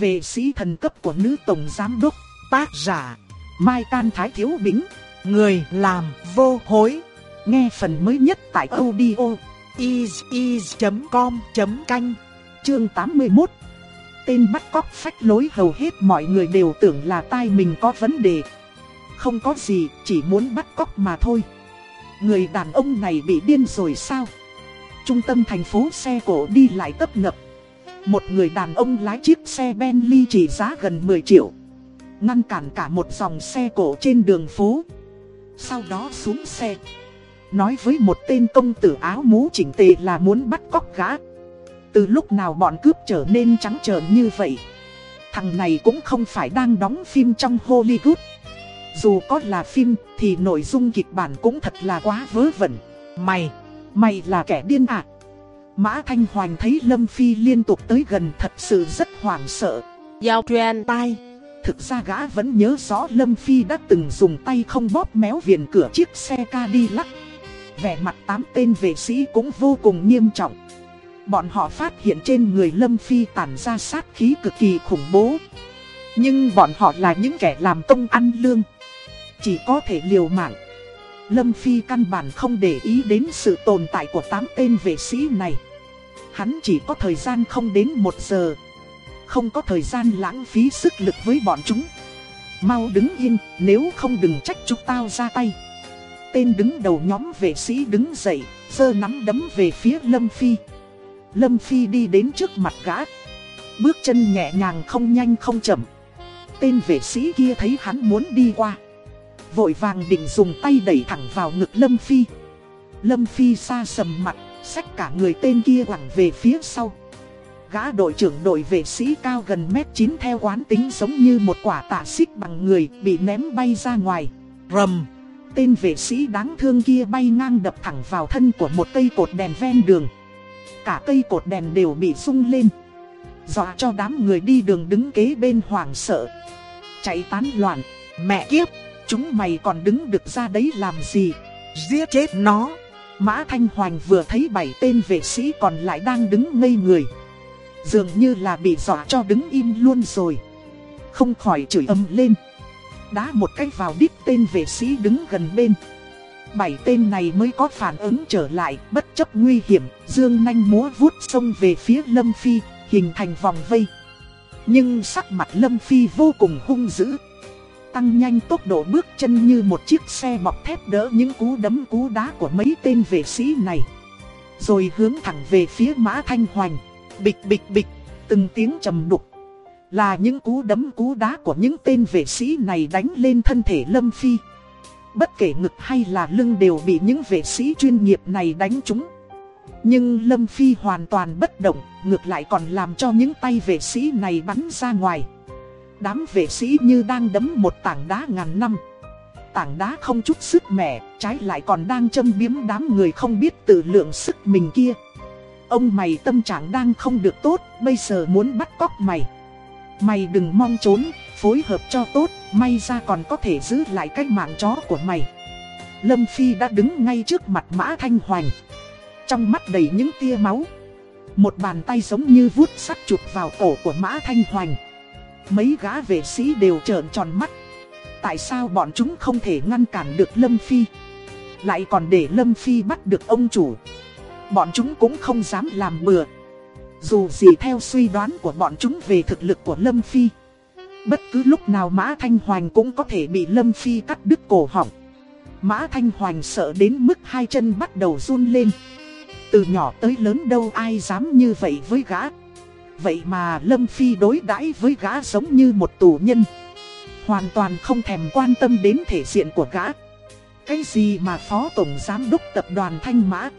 về sĩ thần cấp của nữ tổng giám đốc, tác giả, Mai Can Thái Thiếu Bính, người làm vô hối. Nghe phần mới nhất tại audio is.com.canh, chương 81. Tên bắt cóc phách lối hầu hết mọi người đều tưởng là tai mình có vấn đề. Không có gì, chỉ muốn bắt cóc mà thôi. Người đàn ông này bị điên rồi sao? Trung tâm thành phố xe cổ đi lại tấp nập. Một người đàn ông lái chiếc xe Bentley trị giá gần 10 triệu. Ngăn cản cả một dòng xe cổ trên đường phố. Sau đó xuống xe. Nói với một tên công tử áo mũ chỉnh tề là muốn bắt cóc gã. Từ lúc nào bọn cướp trở nên trắng trợn như vậy? Thằng này cũng không phải đang đóng phim trong Hollywood. Dù có là phim thì nội dung kịch bản cũng thật là quá vớ vẩn. Mày, mày là kẻ điên à? Mã Thanh Hoành thấy Lâm Phi liên tục tới gần thật sự rất hoảng sợ. Giao truyền tai. Thực ra gã vẫn nhớ rõ Lâm Phi đã từng dùng tay không bóp méo viền cửa chiếc xe Cadillac. Vẻ mặt tám tên vệ sĩ cũng vô cùng nghiêm trọng. Bọn họ phát hiện trên người Lâm Phi tản ra sát khí cực kỳ khủng bố. Nhưng bọn họ là những kẻ làm công ăn lương. Chỉ có thể liều mạng. Lâm Phi căn bản không để ý đến sự tồn tại của tám tên vệ sĩ này. Hắn chỉ có thời gian không đến một giờ. Không có thời gian lãng phí sức lực với bọn chúng. Mau đứng yên, nếu không đừng trách chúng tao ra tay. Tên đứng đầu nhóm vệ sĩ đứng dậy, giơ nắm đấm về phía Lâm Phi. Lâm Phi đi đến trước mặt gã. Bước chân nhẹ nhàng không nhanh không chậm. Tên vệ sĩ kia thấy hắn muốn đi qua. Vội vàng định dùng tay đẩy thẳng vào ngực Lâm Phi. Lâm Phi xa sầm mặt, xách cả người tên kia quẳng về phía sau. Gã đội trưởng đội vệ sĩ cao gần mét 9 theo quán tính giống như một quả tạ xích bằng người bị ném bay ra ngoài. Rầm! Tên vệ sĩ đáng thương kia bay ngang đập thẳng vào thân của một cây cột đèn ven đường. Cả cây cột đèn đều bị rung lên. Dọa cho đám người đi đường đứng kế bên hoảng sợ. Chạy tán loạn. Mẹ kiếp! Chúng mày còn đứng được ra đấy làm gì? Giết chết nó! Mã Thanh Hoành vừa thấy bảy tên vệ sĩ còn lại đang đứng ngây người. Dường như là bị dọa cho đứng im luôn rồi. Không khỏi chửi âm lên. Đá một cái vào đít tên vệ sĩ đứng gần bên. Bảy tên này mới có phản ứng trở lại, bất chấp nguy hiểm, dương nanh múa vuốt sông về phía Lâm Phi, hình thành vòng vây. Nhưng sắc mặt Lâm Phi vô cùng hung dữ. Tăng nhanh tốc độ bước chân như một chiếc xe bọc thép đỡ những cú đấm cú đá của mấy tên vệ sĩ này. Rồi hướng thẳng về phía Mã Thanh Hoành. Bịch bịch bịch, từng tiếng trầm đục. Là những cú đấm cú đá của những tên vệ sĩ này đánh lên thân thể Lâm Phi. Bất kể ngực hay là lưng đều bị những vệ sĩ chuyên nghiệp này đánh trúng. Nhưng Lâm Phi hoàn toàn bất động, ngược lại còn làm cho những tay vệ sĩ này bắn ra ngoài. Đám vệ sĩ như đang đấm một tảng đá ngàn năm. Tảng đá không chút sức mẻ, trái lại còn đang châm biếm đám người không biết tự lượng sức mình kia. Ông mày tâm trạng đang không được tốt, bây giờ muốn bắt cóc mày. Mày đừng mong trốn, phối hợp cho tốt, may ra còn có thể giữ lại cái mạng chó của mày. Lâm Phi đã đứng ngay trước mặt Mã Thanh Hoành. Trong mắt đầy những tia máu. Một bàn tay giống như vuốt sắt chụp vào cổ của Mã Thanh Hoành. Mấy gã vệ sĩ đều trợn tròn mắt. Tại sao bọn chúng không thể ngăn cản được Lâm Phi? Lại còn để Lâm Phi bắt được ông chủ. Bọn chúng cũng không dám làm bừa. Dù gì theo suy đoán của bọn chúng về thực lực của Lâm Phi. Bất cứ lúc nào Mã Thanh Hoành cũng có thể bị Lâm Phi cắt đứt cổ họng. Mã Thanh Hoành sợ đến mức hai chân bắt đầu run lên. Từ nhỏ tới lớn đâu ai dám như vậy với gã. Vậy mà Lâm Phi đối đãi với gã giống như một tù nhân. Hoàn toàn không thèm quan tâm đến thể diện của gã. Cái gì mà phó tổng giám đốc tập đoàn Thanh Mã,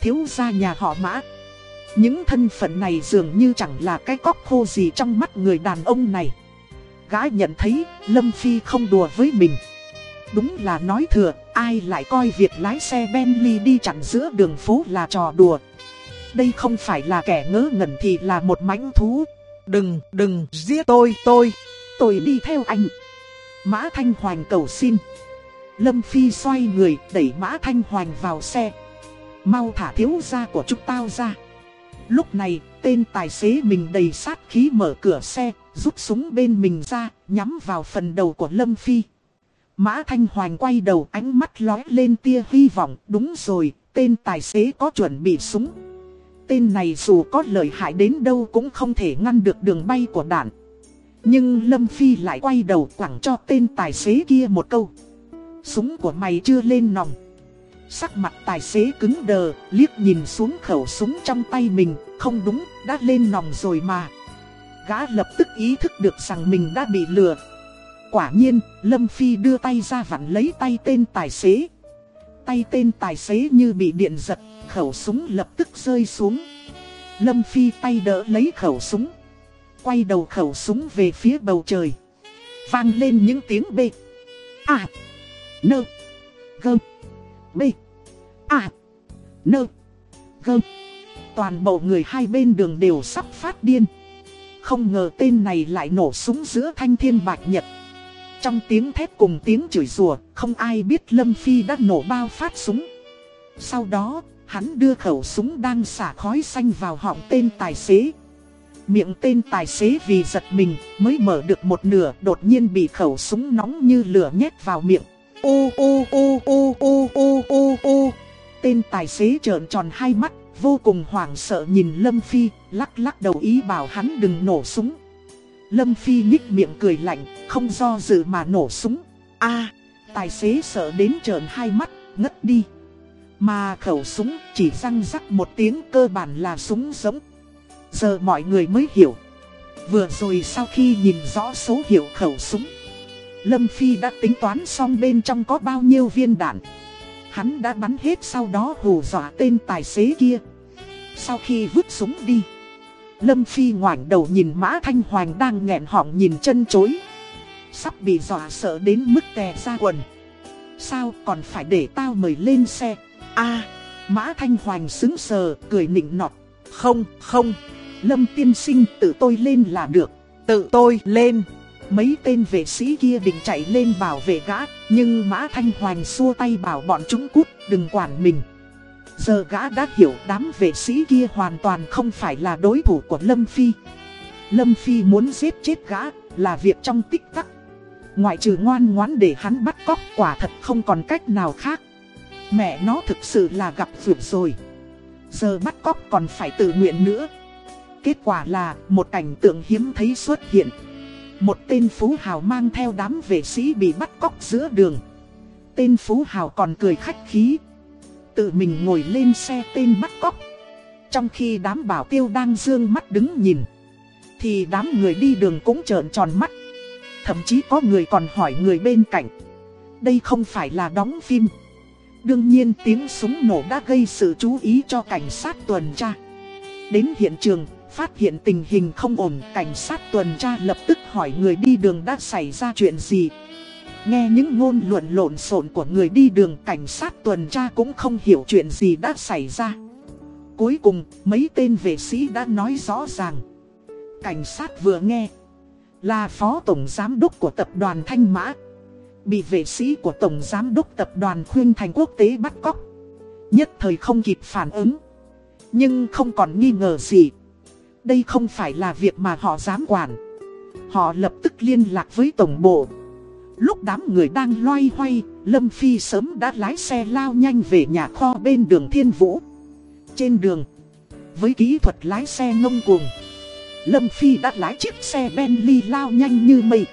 thiếu gia nhà họ Mã. Những thân phận này dường như chẳng là cái cóc khô gì trong mắt người đàn ông này. Gã nhận thấy Lâm Phi không đùa với mình. Đúng là nói thừa, ai lại coi việc lái xe Bentley đi chặn giữa đường phố là trò đùa. Đây không phải là kẻ ngớ ngẩn thì là một mãnh thú. Đừng, đừng giết tôi, tôi, tôi đi theo anh. Mã Thanh Hoành cầu xin. Lâm Phi xoay người đẩy Mã Thanh Hoành vào xe. Mau thả thiếu gia của chúng tao ra. Lúc này, tên tài xế mình đầy sát khí mở cửa xe, rút súng bên mình ra, nhắm vào phần đầu của Lâm Phi. Mã Thanh Hoành quay đầu ánh mắt lói lên tia hy vọng, đúng rồi, tên tài xế có chuẩn bị súng. Tên này dù có lợi hại đến đâu cũng không thể ngăn được đường bay của đạn. Nhưng Lâm Phi lại quay đầu quẳng cho tên tài xế kia một câu. Súng của mày chưa lên nòng. Sắc mặt tài xế cứng đờ, liếc nhìn xuống khẩu súng trong tay mình, không đúng, đã lên nòng rồi mà. Gã lập tức ý thức được rằng mình đã bị lừa. Quả nhiên, Lâm Phi đưa tay ra vặn lấy tay tên tài xế. Tay tên tài xế như bị điện giật, khẩu súng lập tức rơi xuống. Lâm Phi tay đỡ lấy khẩu súng. Quay đầu khẩu súng về phía bầu trời. Vang lên những tiếng bê. À. Nơ. Gơm. B. A. Nơ. Gơm. Toàn bộ người hai bên đường đều sắp phát điên. Không ngờ tên này lại nổ súng giữa thanh thiên bạch nhật. Trong tiếng thét cùng tiếng chửi rủa, không ai biết Lâm Phi đã nổ bao phát súng. Sau đó, hắn đưa khẩu súng đang xả khói xanh vào họng tên tài xế. Miệng tên tài xế vì giật mình mới mở được một nửa đột nhiên bị khẩu súng nóng như lửa nhét vào miệng. Ô ô ô ô ô ô ô ô Tên tài xế trợn tròn hai mắt, vô cùng hoảng sợ nhìn Lâm Phi, lắc lắc đầu ý bảo hắn đừng nổ súng. Lâm Phi nhích miệng cười lạnh, không do dự mà nổ súng. a tài xế sợ đến trợn hai mắt, ngất đi. Mà khẩu súng chỉ răng rắc một tiếng cơ bản là súng giống. Giờ mọi người mới hiểu. Vừa rồi sau khi nhìn rõ số hiệu khẩu súng Lâm Phi đã tính toán xong bên trong có bao nhiêu viên đạn. Hắn đã bắn hết sau đó hù dọa tên tài xế kia. Sau khi vứt súng đi, Lâm Phi ngoảnh đầu nhìn Mã Thanh hoàng đang nghẹn họng nhìn chân chối. Sắp bị dọa sợ đến mức tè ra quần. Sao còn phải để tao mời lên xe? A Mã Thanh Hoành xứng sờ, cười nịnh nọt. Không, không, Lâm tiên sinh tự tôi lên là được. Tự tôi lên. Mấy tên vệ sĩ kia định chạy lên bảo vệ gã, nhưng Mã Thanh Hoành xua tay bảo bọn chúng cút, đừng quản mình. Giờ gã đã hiểu đám vệ sĩ kia hoàn toàn không phải là đối thủ của Lâm Phi. Lâm Phi muốn giết chết gã là việc trong tích tắc. Ngoại trừ ngoan ngoãn để hắn bắt cóc quả thật không còn cách nào khác. Mẹ nó thực sự là gặp vượt rồi. Giờ bắt cóc còn phải tự nguyện nữa. Kết quả là một cảnh tượng hiếm thấy xuất hiện. Một tên phú hào mang theo đám vệ sĩ bị bắt cóc giữa đường. Tên phú hào còn cười khách khí. Tự mình ngồi lên xe tên bắt cóc. Trong khi đám bảo tiêu đang dương mắt đứng nhìn. Thì đám người đi đường cũng trợn tròn mắt. Thậm chí có người còn hỏi người bên cạnh. Đây không phải là đóng phim. Đương nhiên tiếng súng nổ đã gây sự chú ý cho cảnh sát tuần tra. Đến hiện trường, phát hiện tình hình không ổn, cảnh sát tuần tra lập tức hỏi người đi đường đã xảy ra chuyện gì. Nghe những ngôn luận lộn xộn của người đi đường cảnh sát tuần tra cũng không hiểu chuyện gì đã xảy ra. Cuối cùng, mấy tên vệ sĩ đã nói rõ ràng. Cảnh sát vừa nghe, là phó tổng giám đốc của tập đoàn Thanh Mã. Bị vệ sĩ của tổng giám đốc tập đoàn Khuyên Thành Quốc tế bắt cóc. Nhất thời không kịp phản ứng. Nhưng không còn nghi ngờ gì. Đây không phải là việc mà họ dám quản. Họ lập tức liên lạc với tổng bộ. Lúc đám người đang loay hoay, Lâm Phi sớm đã lái xe lao nhanh về nhà kho bên đường Thiên Vũ. Trên đường, với kỹ thuật lái xe ngông cuồng, Lâm Phi đã lái chiếc xe Bentley lao nhanh như mây.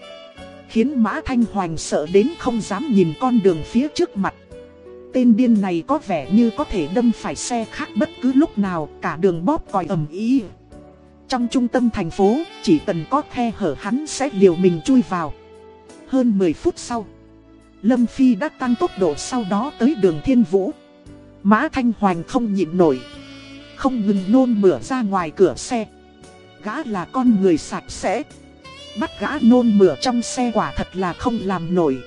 Khiến Mã Thanh Hoành sợ đến không dám nhìn con đường phía trước mặt. Tên điên này có vẻ như có thể đâm phải xe khác bất cứ lúc nào, cả đường bóp còi ầm ý. Trong trung tâm thành phố, chỉ cần có khe hở hắn sẽ liều mình chui vào. Hơn 10 phút sau, Lâm Phi đã tăng tốc độ sau đó tới đường Thiên Vũ. Mã Thanh Hoành không nhịn nổi. Không ngừng nôn mửa ra ngoài cửa xe. Gã là con người sạch sẽ. Bắt gã nôn mửa trong xe quả thật là không làm nổi.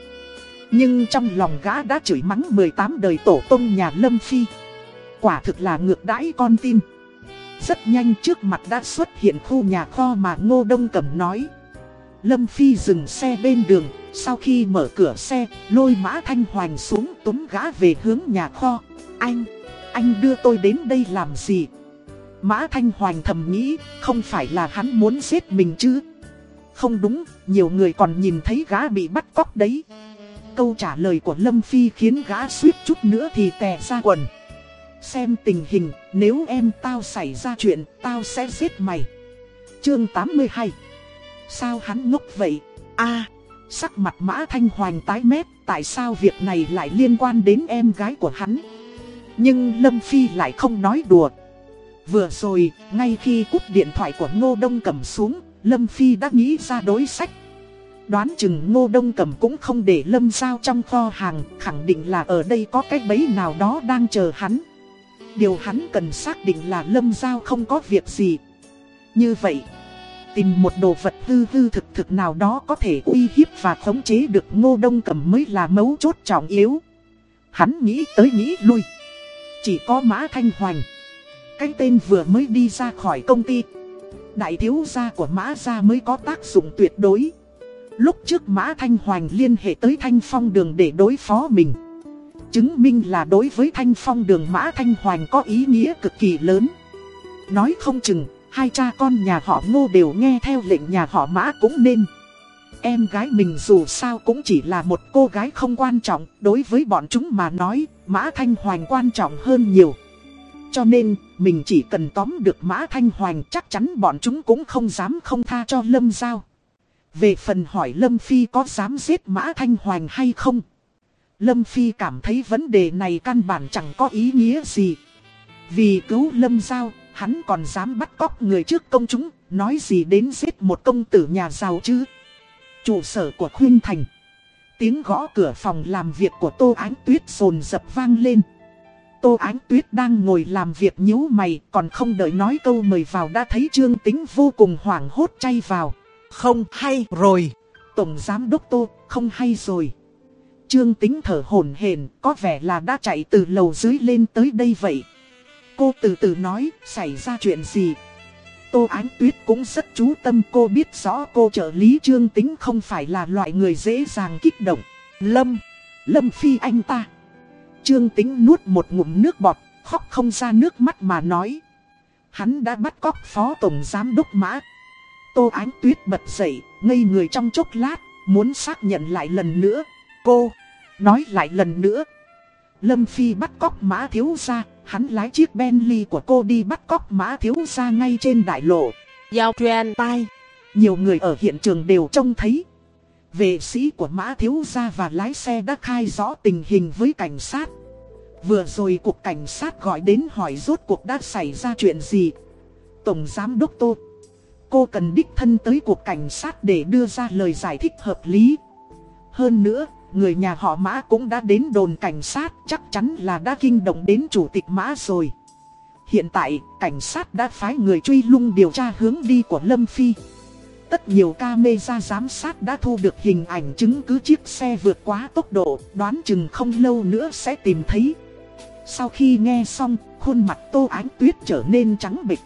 Nhưng trong lòng gã đã chửi mắng 18 đời tổ tông nhà Lâm Phi. Quả thực là ngược đãi con tin. Rất nhanh trước mặt đã xuất hiện khu nhà kho mà Ngô Đông Cẩm nói. Lâm Phi dừng xe bên đường, sau khi mở cửa xe, lôi mã thanh hoành xuống túm gã về hướng nhà kho. Anh, anh đưa tôi đến đây làm gì? Mã Thanh Hoành thầm nghĩ, không phải là hắn muốn giết mình chứ? Không đúng, nhiều người còn nhìn thấy gã bị bắt cóc đấy. Câu trả lời của Lâm Phi khiến gã suýt chút nữa thì tè ra quần. Xem tình hình, nếu em tao xảy ra chuyện, tao sẽ giết mày. Chương 82 Sao hắn ngốc vậy? a sắc mặt Mã Thanh Hoành tái mét, tại sao việc này lại liên quan đến em gái của hắn? Nhưng Lâm Phi lại không nói đùa. Vừa rồi, ngay khi cúp điện thoại của Ngô Đông cầm xuống, Lâm Phi đã nghĩ ra đối sách. Đoán chừng Ngô Đông cầm cũng không để Lâm Giao trong kho hàng, khẳng định là ở đây có cái bẫy nào đó đang chờ hắn. Điều hắn cần xác định là Lâm Giao không có việc gì. Như vậy, tìm một đồ vật hư hư thực thực nào đó có thể uy hiếp và khống chế được Ngô Đông cầm mới là mấu chốt trọng yếu. Hắn nghĩ tới nghĩ lui. Chỉ có Mã Thanh Hoành. Cái tên vừa mới đi ra khỏi công ty. Đại thiếu gia của Mã gia mới có tác dụng tuyệt đối. Lúc trước Mã Thanh Hoành liên hệ tới Thanh Phong đường để đối phó mình. Chứng minh là đối với Thanh Phong đường Mã Thanh Hoành có ý nghĩa cực kỳ lớn. Nói không chừng, hai cha con nhà họ ngô đều nghe theo lệnh nhà họ Mã cũng nên. Em gái mình dù sao cũng chỉ là một cô gái không quan trọng, đối với bọn chúng mà nói, Mã Thanh Hoành quan trọng hơn nhiều. Cho nên, mình chỉ cần tóm được Mã Thanh Hoành chắc chắn bọn chúng cũng không dám không tha cho Lâm Giao. Về phần hỏi Lâm Phi có dám giết Mã Thanh Hoành hay không? Lâm Phi cảm thấy vấn đề này căn bản chẳng có ý nghĩa gì. Vì cứu Lâm Giao, hắn còn dám bắt cóc người trước công chúng, nói gì đến giết một công tử nhà giàu chứ? Trụ sở của Khuyên Thành. Tiếng gõ cửa phòng làm việc của Tô Ánh Tuyết rồn dập vang lên. Tô Ánh Tuyết đang ngồi làm việc nhíu mày, còn không đợi nói câu mời vào đã thấy Trương Tính vô cùng hoảng hốt chay vào. Không hay rồi. Tổng Giám Đốc Tô, không hay rồi. Trương Tính thở hổn hển, có vẻ là đã chạy từ lầu dưới lên tới đây vậy. Cô từ từ nói, xảy ra chuyện gì? Tô Ánh Tuyết cũng rất chú tâm cô biết rõ cô trợ lý Trương Tính không phải là loại người dễ dàng kích động. Lâm, Lâm Phi anh ta. Trương Tính nuốt một ngụm nước bọt, khóc không ra nước mắt mà nói. Hắn đã bắt cóc phó tổng giám đốc mã. Tô Ánh Tuyết bật dậy, ngây người trong chốc lát, muốn xác nhận lại lần nữa. Cô, nói lại lần nữa. Lâm Phi bắt cóc mã thiếu ra, hắn lái chiếc Bentley của cô đi bắt cóc mã thiếu ra ngay trên đại lộ. Giao truyền tai. Nhiều người ở hiện trường đều trông thấy. Vệ sĩ của mã thiếu gia và lái xe đã khai rõ tình hình với cảnh sát. Vừa rồi cục cảnh sát gọi đến hỏi rốt cuộc đã xảy ra chuyện gì. Tổng giám đốc Tô. Cô cần đích thân tới cuộc cảnh sát để đưa ra lời giải thích hợp lý. Hơn nữa, người nhà họ Mã cũng đã đến đồn cảnh sát, chắc chắn là đã kinh động đến chủ tịch Mã rồi. Hiện tại, cảnh sát đã phái người truy lung điều tra hướng đi của Lâm Phi. Tất nhiều camera giám sát đã thu được hình ảnh chứng cứ chiếc xe vượt quá tốc độ, đoán chừng không lâu nữa sẽ tìm thấy. Sau khi nghe xong, khuôn mặt Tô Ánh Tuyết trở nên trắng bịch.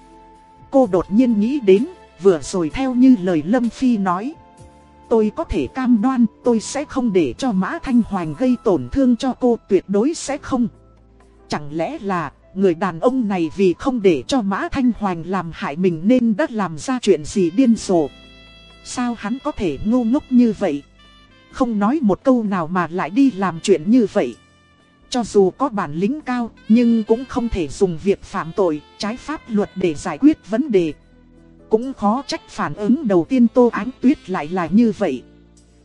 Cô đột nhiên nghĩ đến, vừa rồi theo như lời Lâm Phi nói. Tôi có thể cam đoan, tôi sẽ không để cho Mã Thanh hoàng gây tổn thương cho cô, tuyệt đối sẽ không. Chẳng lẽ là, người đàn ông này vì không để cho Mã Thanh hoàng làm hại mình nên đã làm ra chuyện gì điên rồ. Sao hắn có thể ngu ngốc như vậy? Không nói một câu nào mà lại đi làm chuyện như vậy. Cho dù có bản lĩnh cao, nhưng cũng không thể dùng việc phạm tội, trái pháp luật để giải quyết vấn đề. Cũng khó trách phản ứng đầu tiên Tô Ánh Tuyết lại là như vậy.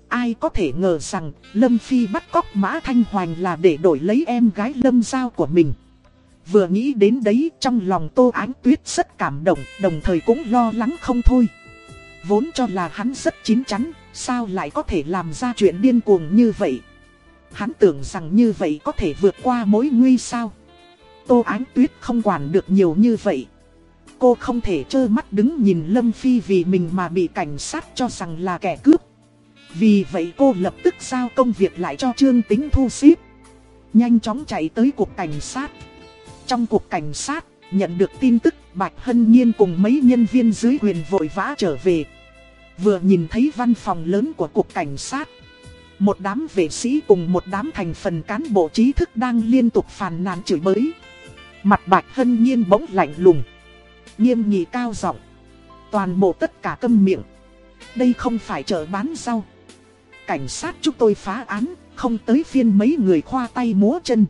Ai có thể ngờ rằng Lâm Phi bắt cóc Mã Thanh Hoành là để đổi lấy em gái Lâm Giao của mình. Vừa nghĩ đến đấy trong lòng Tô Ánh Tuyết rất cảm động, đồng thời cũng lo lắng không thôi. Vốn cho là hắn rất chín chắn, sao lại có thể làm ra chuyện điên cuồng như vậy. Hắn tưởng rằng như vậy có thể vượt qua mối nguy sao. Tô Ánh Tuyết không quản được nhiều như vậy. Cô không thể trơ mắt đứng nhìn Lâm Phi vì mình mà bị cảnh sát cho rằng là kẻ cướp. Vì vậy cô lập tức giao công việc lại cho Trương Tính thu xếp. Nhanh chóng chạy tới cục cảnh sát. Trong cục cảnh sát, nhận được tin tức Bạch Hân Nhiên cùng mấy nhân viên dưới quyền vội vã trở về. Vừa nhìn thấy văn phòng lớn của cục cảnh sát. Một đám vệ sĩ cùng một đám thành phần cán bộ trí thức đang liên tục phàn nàn chửi bới. Mặt Bạch Hân Nhiên bỗng lạnh lùng. Nghiêm nghị cao giọng Toàn bộ tất cả câm miệng Đây không phải chợ bán rau Cảnh sát chúng tôi phá án, Không tới phiên mấy người khoa tay múa chân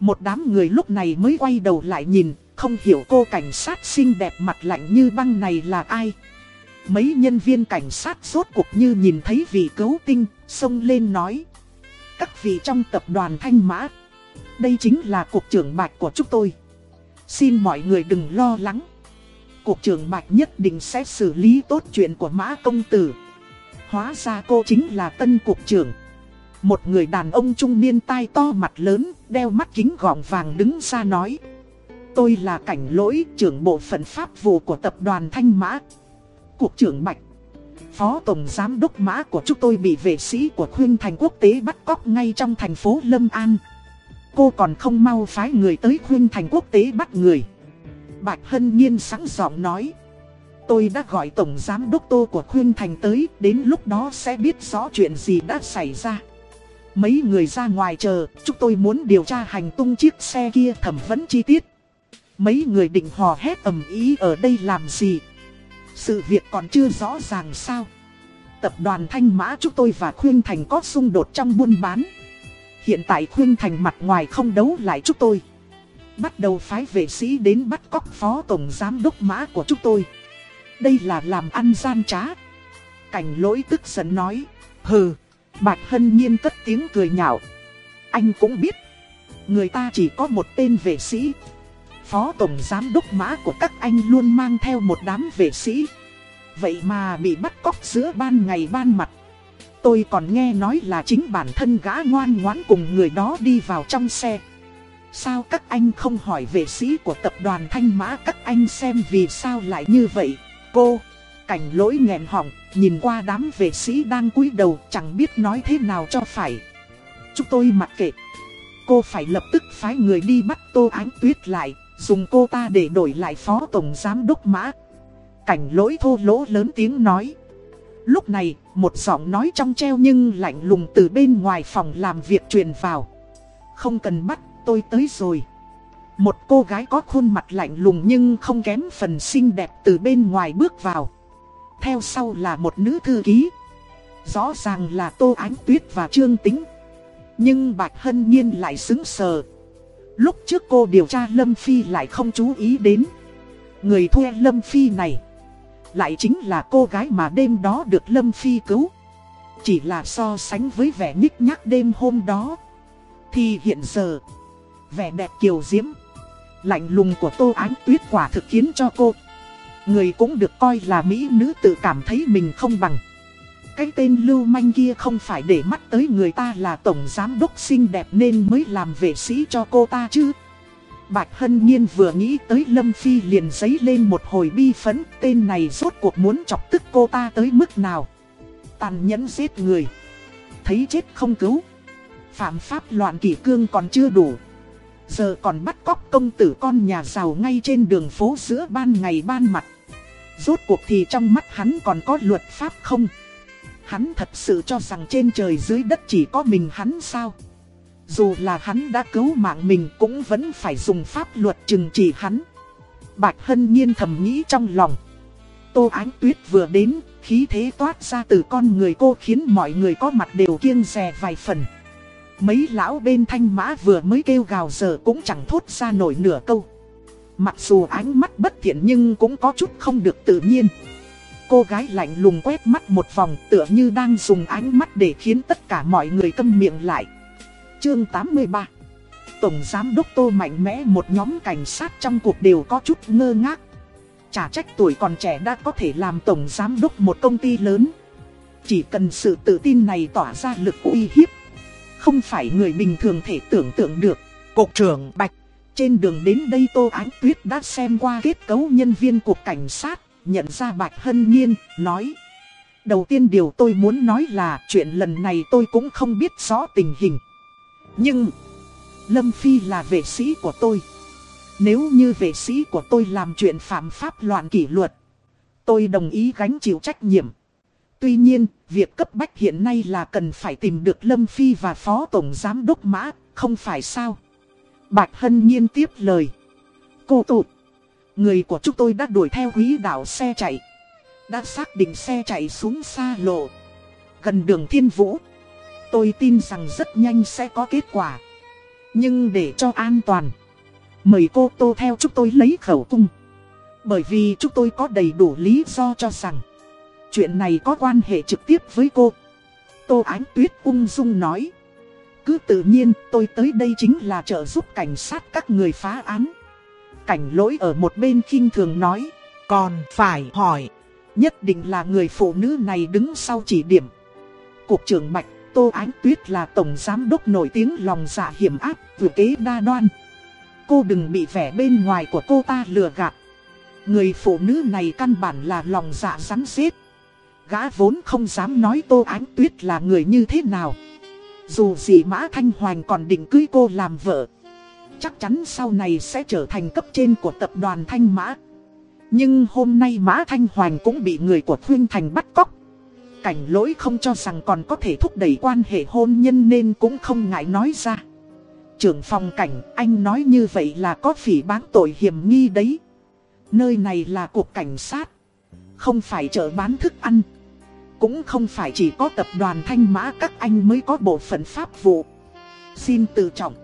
Một đám người lúc này mới quay đầu lại nhìn, Không hiểu cô cảnh sát xinh đẹp mặt lạnh như băng này là ai Mấy nhân viên cảnh sát rốt cuộc như nhìn thấy vị cấu tinh, Xông lên nói. Các vị trong tập đoàn Thanh Mã, Đây chính là cục trưởng bạch của chúng tôi. Xin mọi người đừng lo lắng. Cục trưởng bạch nhất định sẽ xử lý tốt chuyện của Mã Công Tử. Hóa ra cô chính là tân cục trưởng. Một người đàn ông trung niên tai to mặt lớn, Đeo mắt kính gọng vàng đứng ra nói. Tôi là cảnh lỗi, trưởng bộ phận pháp vụ của tập đoàn Thanh Mã cuộc trưởng Bạch. Phó Tổng Giám Đốc Mã của chúng tôi bị vệ sĩ của khuyên thành quốc tế bắt cóc ngay trong thành phố Lâm An. Cô còn không mau phái người tới khuyên thành quốc tế bắt người. Bạch Hân Nhiên sẵn giọng nói. Tôi đã gọi Tổng Giám Đốc Tô của khuyên thành tới, Đến lúc đó sẽ biết rõ chuyện gì đã xảy ra. Mấy người ra ngoài chờ, Chúng tôi muốn điều tra hành tung chiếc xe kia thẩm vấn chi tiết. Mấy người định hò hét ầm ý ở đây làm gì? Sự việc còn chưa rõ ràng sao. Tập đoàn Thanh Mã chúng tôi và Khuyên Thành có xung đột trong buôn bán. Hiện tại Khuyên Thành mặt ngoài không đấu lại chúng tôi. Bắt đầu phái vệ sĩ đến bắt cóc phó tổng giám đốc mã của chúng tôi. Đây là làm ăn gian trá. Cảnh lỗi tức giận nói. Hừ, Bạch Hân Nhiên cất tiếng cười nhạo. Anh cũng biết. Người ta chỉ có một tên vệ sĩ Phó Tổng Giám Đốc Mã của các anh luôn mang theo một đám vệ sĩ. Vậy mà bị bắt cóc giữa ban ngày ban mặt. Tôi còn nghe nói là chính bản thân gã ngoan ngoãn cùng người đó đi vào trong xe. Sao các anh không hỏi vệ sĩ của tập đoàn Thanh Mã các anh xem vì sao lại như vậy? Cô, cảnh lỗi nghẹn họng, nhìn qua đám vệ sĩ đang cúi đầu chẳng biết nói thế nào cho phải. Chúng tôi mặc kệ. Cô phải lập tức phái người đi bắt Tô Ánh Tuyết lại, Dùng cô ta để đổi lại phó tổng giám đốc mã. Cảnh lỗi thô lỗ lớn tiếng nói. Lúc này, một giọng nói trong treo nhưng lạnh lùng từ bên ngoài phòng làm việc truyền vào. Không cần bắt, tôi tới rồi. Một cô gái có khuôn mặt lạnh lùng nhưng không kém phần xinh đẹp từ bên ngoài bước vào. Theo sau là một nữ thư ký. Rõ ràng là Tô Ánh Tuyết và Trương Tính. Nhưng Bạch Hân Nhiên lại xứng sờ. Lúc trước cô điều tra Lâm Phi lại không chú ý đến. Người thuê Lâm Phi này Lại chính là cô gái mà đêm đó được Lâm Phi cứu. Chỉ là so sánh với vẻ nhích nhắc đêm hôm đó, Thì hiện giờ, Vẻ đẹp kiều diễm, Lạnh lùng của Tô Ánh Tuyết quả thực khiến cho cô Người cũng được coi là mỹ nữ tự cảm thấy mình không bằng cái tên lưu manh kia không phải để mắt tới người ta là tổng giám đốc xinh đẹp nên mới làm vệ sĩ cho cô ta chứ. Bạch Hân Nhiên vừa nghĩ tới Lâm Phi liền giấy lên một hồi bi phấn, Tên này rốt cuộc muốn chọc tức cô ta tới mức nào. Tàn nhẫn giết người. Thấy chết không cứu. Phạm pháp loạn kỷ cương còn chưa đủ. Giờ còn bắt cóc công tử con nhà giàu ngay trên đường phố giữa ban ngày ban mặt. Rốt cuộc thì trong mắt hắn còn có luật pháp không? Hắn thật sự cho rằng trên trời dưới đất chỉ có mình hắn sao? Dù là hắn đã cứu mạng mình cũng vẫn phải dùng pháp luật trừng trị hắn. Bạch Hân Nhiên thầm nghĩ trong lòng. Tô Ánh Tuyết vừa đến, khí thế toát ra từ con người cô khiến mọi người có mặt đều kiêng rè vài phần. Mấy lão bên thanh mã vừa mới kêu gào giờ cũng chẳng thốt ra nổi nửa câu. Mặc dù ánh mắt bất thiện nhưng cũng có chút không được tự nhiên. Cô gái lạnh lùng quét mắt một vòng tựa như đang dùng ánh mắt để khiến tất cả mọi người câm miệng lại. Chương 83 Tổng Giám Đốc Tô mạnh mẽ một nhóm cảnh sát trong cuộc đều có chút ngơ ngác. Chả trách tuổi còn trẻ đã có thể làm Tổng Giám Đốc một công ty lớn. Chỉ cần sự tự tin này tỏa ra lực uy hiếp. Không phải người bình thường thể tưởng tượng được. Cục trưởng Bạch, Trên đường đến đây Tô Ánh Tuyết đã xem qua kết cấu nhân viên cục cảnh sát nhận ra Bạch Hân Nhiên, nói. Đầu tiên điều tôi muốn nói là chuyện lần này tôi cũng không biết rõ tình hình. Nhưng, Lâm Phi là vệ sĩ của tôi. Nếu như vệ sĩ của tôi làm chuyện phạm pháp loạn kỷ luật, tôi đồng ý gánh chịu trách nhiệm. Tuy nhiên, việc cấp bách hiện nay là cần phải tìm được Lâm Phi và Phó Tổng Giám Đốc Mã, không phải sao? Bạch Hân Nhiên tiếp lời. Cô tụt. Người của chúng tôi đã đuổi theo quý đạo xe chạy. Đã xác định xe chạy xuống xa lộ. Gần đường Thiên Vũ. Tôi tin rằng rất nhanh sẽ có kết quả. Nhưng để cho an toàn. Mời cô Tô theo chúng tôi lấy khẩu cung. Bởi vì chúng tôi có đầy đủ lý do cho rằng. Chuyện này có quan hệ trực tiếp với cô. Tô Ánh Tuyết ung dung nói. Cứ tự nhiên, tôi tới đây chính là trợ giúp cảnh sát các người phá án. Cảnh lỗi ở một bên khinh thường nói. Còn phải hỏi. Nhất định là người phụ nữ này đứng sau chỉ điểm. Cục trưởng Bạch Tô Ánh Tuyết là tổng giám đốc nổi tiếng lòng dạ hiểm ác, vừa kế đa đoan. Cô đừng bị vẻ bên ngoài của cô ta lừa gạt. Người phụ nữ này căn bản là lòng dạ rắn xếp. Gã vốn không dám nói Tô Ánh Tuyết là người như thế nào. Dù gì Mã Thanh Hoành còn định cưới cô làm vợ. Chắc chắn sau này sẽ trở thành cấp trên của tập đoàn Thanh Mã. Nhưng hôm nay Mã Thanh hoàng cũng bị người của Khuyên Thành bắt cóc. Cảnh lỗi không cho rằng còn có thể thúc đẩy quan hệ hôn nhân nên cũng không ngại nói ra. Trưởng phòng cảnh, anh nói như vậy là có phỉ bán tội hiểm nghi đấy. Nơi này là cuộc cảnh sát, không phải chợ bán thức ăn. Cũng không phải chỉ có tập đoàn thanh mã các anh mới có bộ phận pháp vụ. Xin tự trọng.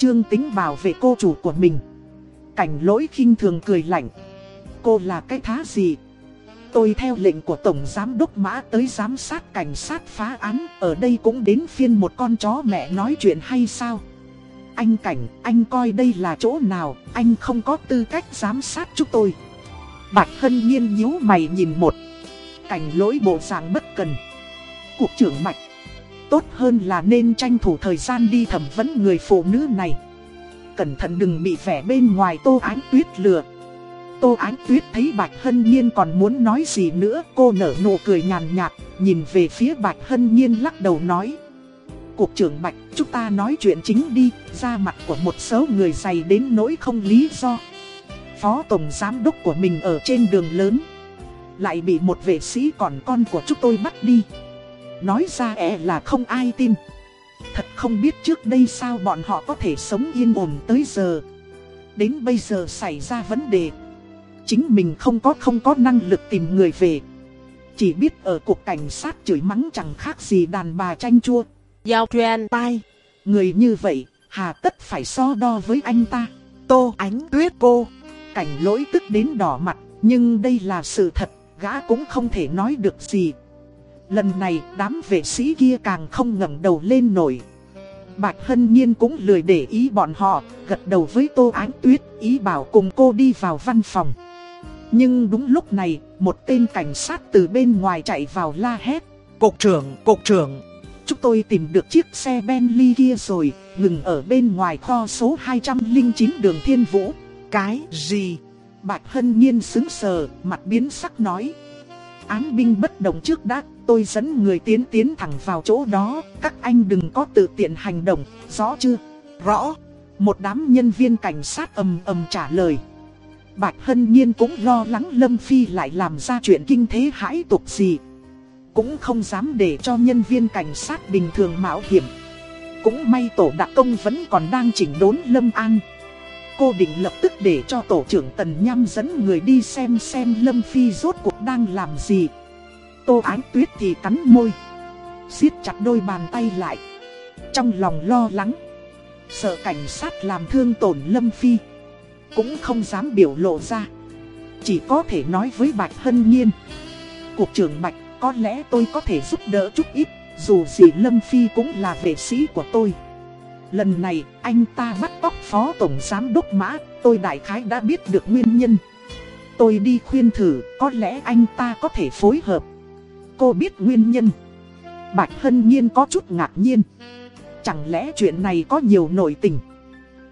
Trương tính bảo vệ cô chủ của mình. Cảnh lỗi khinh thường cười lạnh. Cô là cái thá gì? Tôi theo lệnh của Tổng Giám Đốc Mã tới giám sát cảnh sát phá án, ở đây cũng đến phiên một con chó mẹ nói chuyện hay sao? Anh Cảnh, anh coi đây là chỗ nào, anh không có tư cách giám sát chúng tôi. Bạch Hân Nhiên nhíu mày nhìn một. Cảnh lỗi bộ dạng bất cần. Cục trưởng Mạch tốt hơn là nên tranh thủ thời gian đi thẩm vấn người phụ nữ này. Cẩn thận đừng bị vẻ bên ngoài tô ánh tuyết lừa. Tô Ánh Tuyết thấy Bạch Hân Nhiên còn muốn nói gì nữa, cô nở nụ cười nhàn nhạt, nhìn về phía Bạch Hân Nhiên lắc đầu nói. Cục trưởng Bạch, chúng ta nói chuyện chính đi, ra mặt của một số người dày đến nỗi không lý do. Phó Tổng Giám Đốc của mình ở trên đường lớn, lại bị một vệ sĩ còn con của chúng tôi bắt đi. Nói ra e là không ai tin. Thật không biết trước đây sao bọn họ có thể sống yên ổn tới giờ. Đến bây giờ xảy ra vấn đề. Chính mình không có không có năng lực tìm người về Chỉ biết ở cuộc cảnh sát chửi mắng chẳng khác gì đàn bà tranh chua Giao truyền tai Người như vậy hà tất phải so đo với anh ta Tô ánh tuyết cô Cảnh lỗi tức đến đỏ mặt Nhưng đây là sự thật Gã cũng không thể nói được gì Lần này đám vệ sĩ kia càng không ngẩng đầu lên nổi Bạch Hân Nhiên cũng lười để ý bọn họ, gật đầu với Tô Ánh Tuyết, ý bảo cùng cô đi vào văn phòng. Nhưng đúng lúc này, một tên cảnh sát từ bên ngoài chạy vào la hét. Cục trưởng, cục trưởng. Chúng tôi tìm được chiếc xe Bentley kia rồi, ngừng ở bên ngoài kho số 209 đường Thiên Vũ. Cái gì? Bạch Hân Nhiên xứng sờ, mặt biến sắc nói. Án binh bất động trước đã, tôi dẫn người tiến tiến thẳng vào chỗ đó, các anh đừng có tự tiện hành động, rõ chưa? Rõ. Một đám nhân viên cảnh sát ầm ầm trả lời. Bạch Hân Nhiên cũng lo lắng Lâm Phi lại làm ra chuyện kinh thế hãi tục gì. Cũng không dám để cho nhân viên cảnh sát bình thường mạo hiểm. Cũng may tổ đặc công vẫn còn đang chỉnh đốn Lâm An. Cô định lập tức để cho tổ trưởng Tần Nham dẫn người đi xem xem Lâm Phi rốt cuộc đang làm gì. Tô Ánh Tuyết thì cắn môi. siết chặt đôi bàn tay lại. Trong lòng lo lắng. Sợ cảnh sát làm thương tổn Lâm Phi. Cũng không dám biểu lộ ra Chỉ có thể nói với Bạch Hân Nhiên, Cục trưởng Bạch, có lẽ tôi có thể giúp đỡ chút ít, Dù gì Lâm Phi cũng là vệ sĩ của tôi Lần này, anh ta bắt cóc phó tổng giám đốc mã, Tôi đại khái đã biết được nguyên nhân Tôi đi khuyên thử, có lẽ anh ta có thể phối hợp Cô biết nguyên nhân Bạch Hân Nhiên có chút ngạc nhiên Chẳng lẽ chuyện này có nhiều nội tình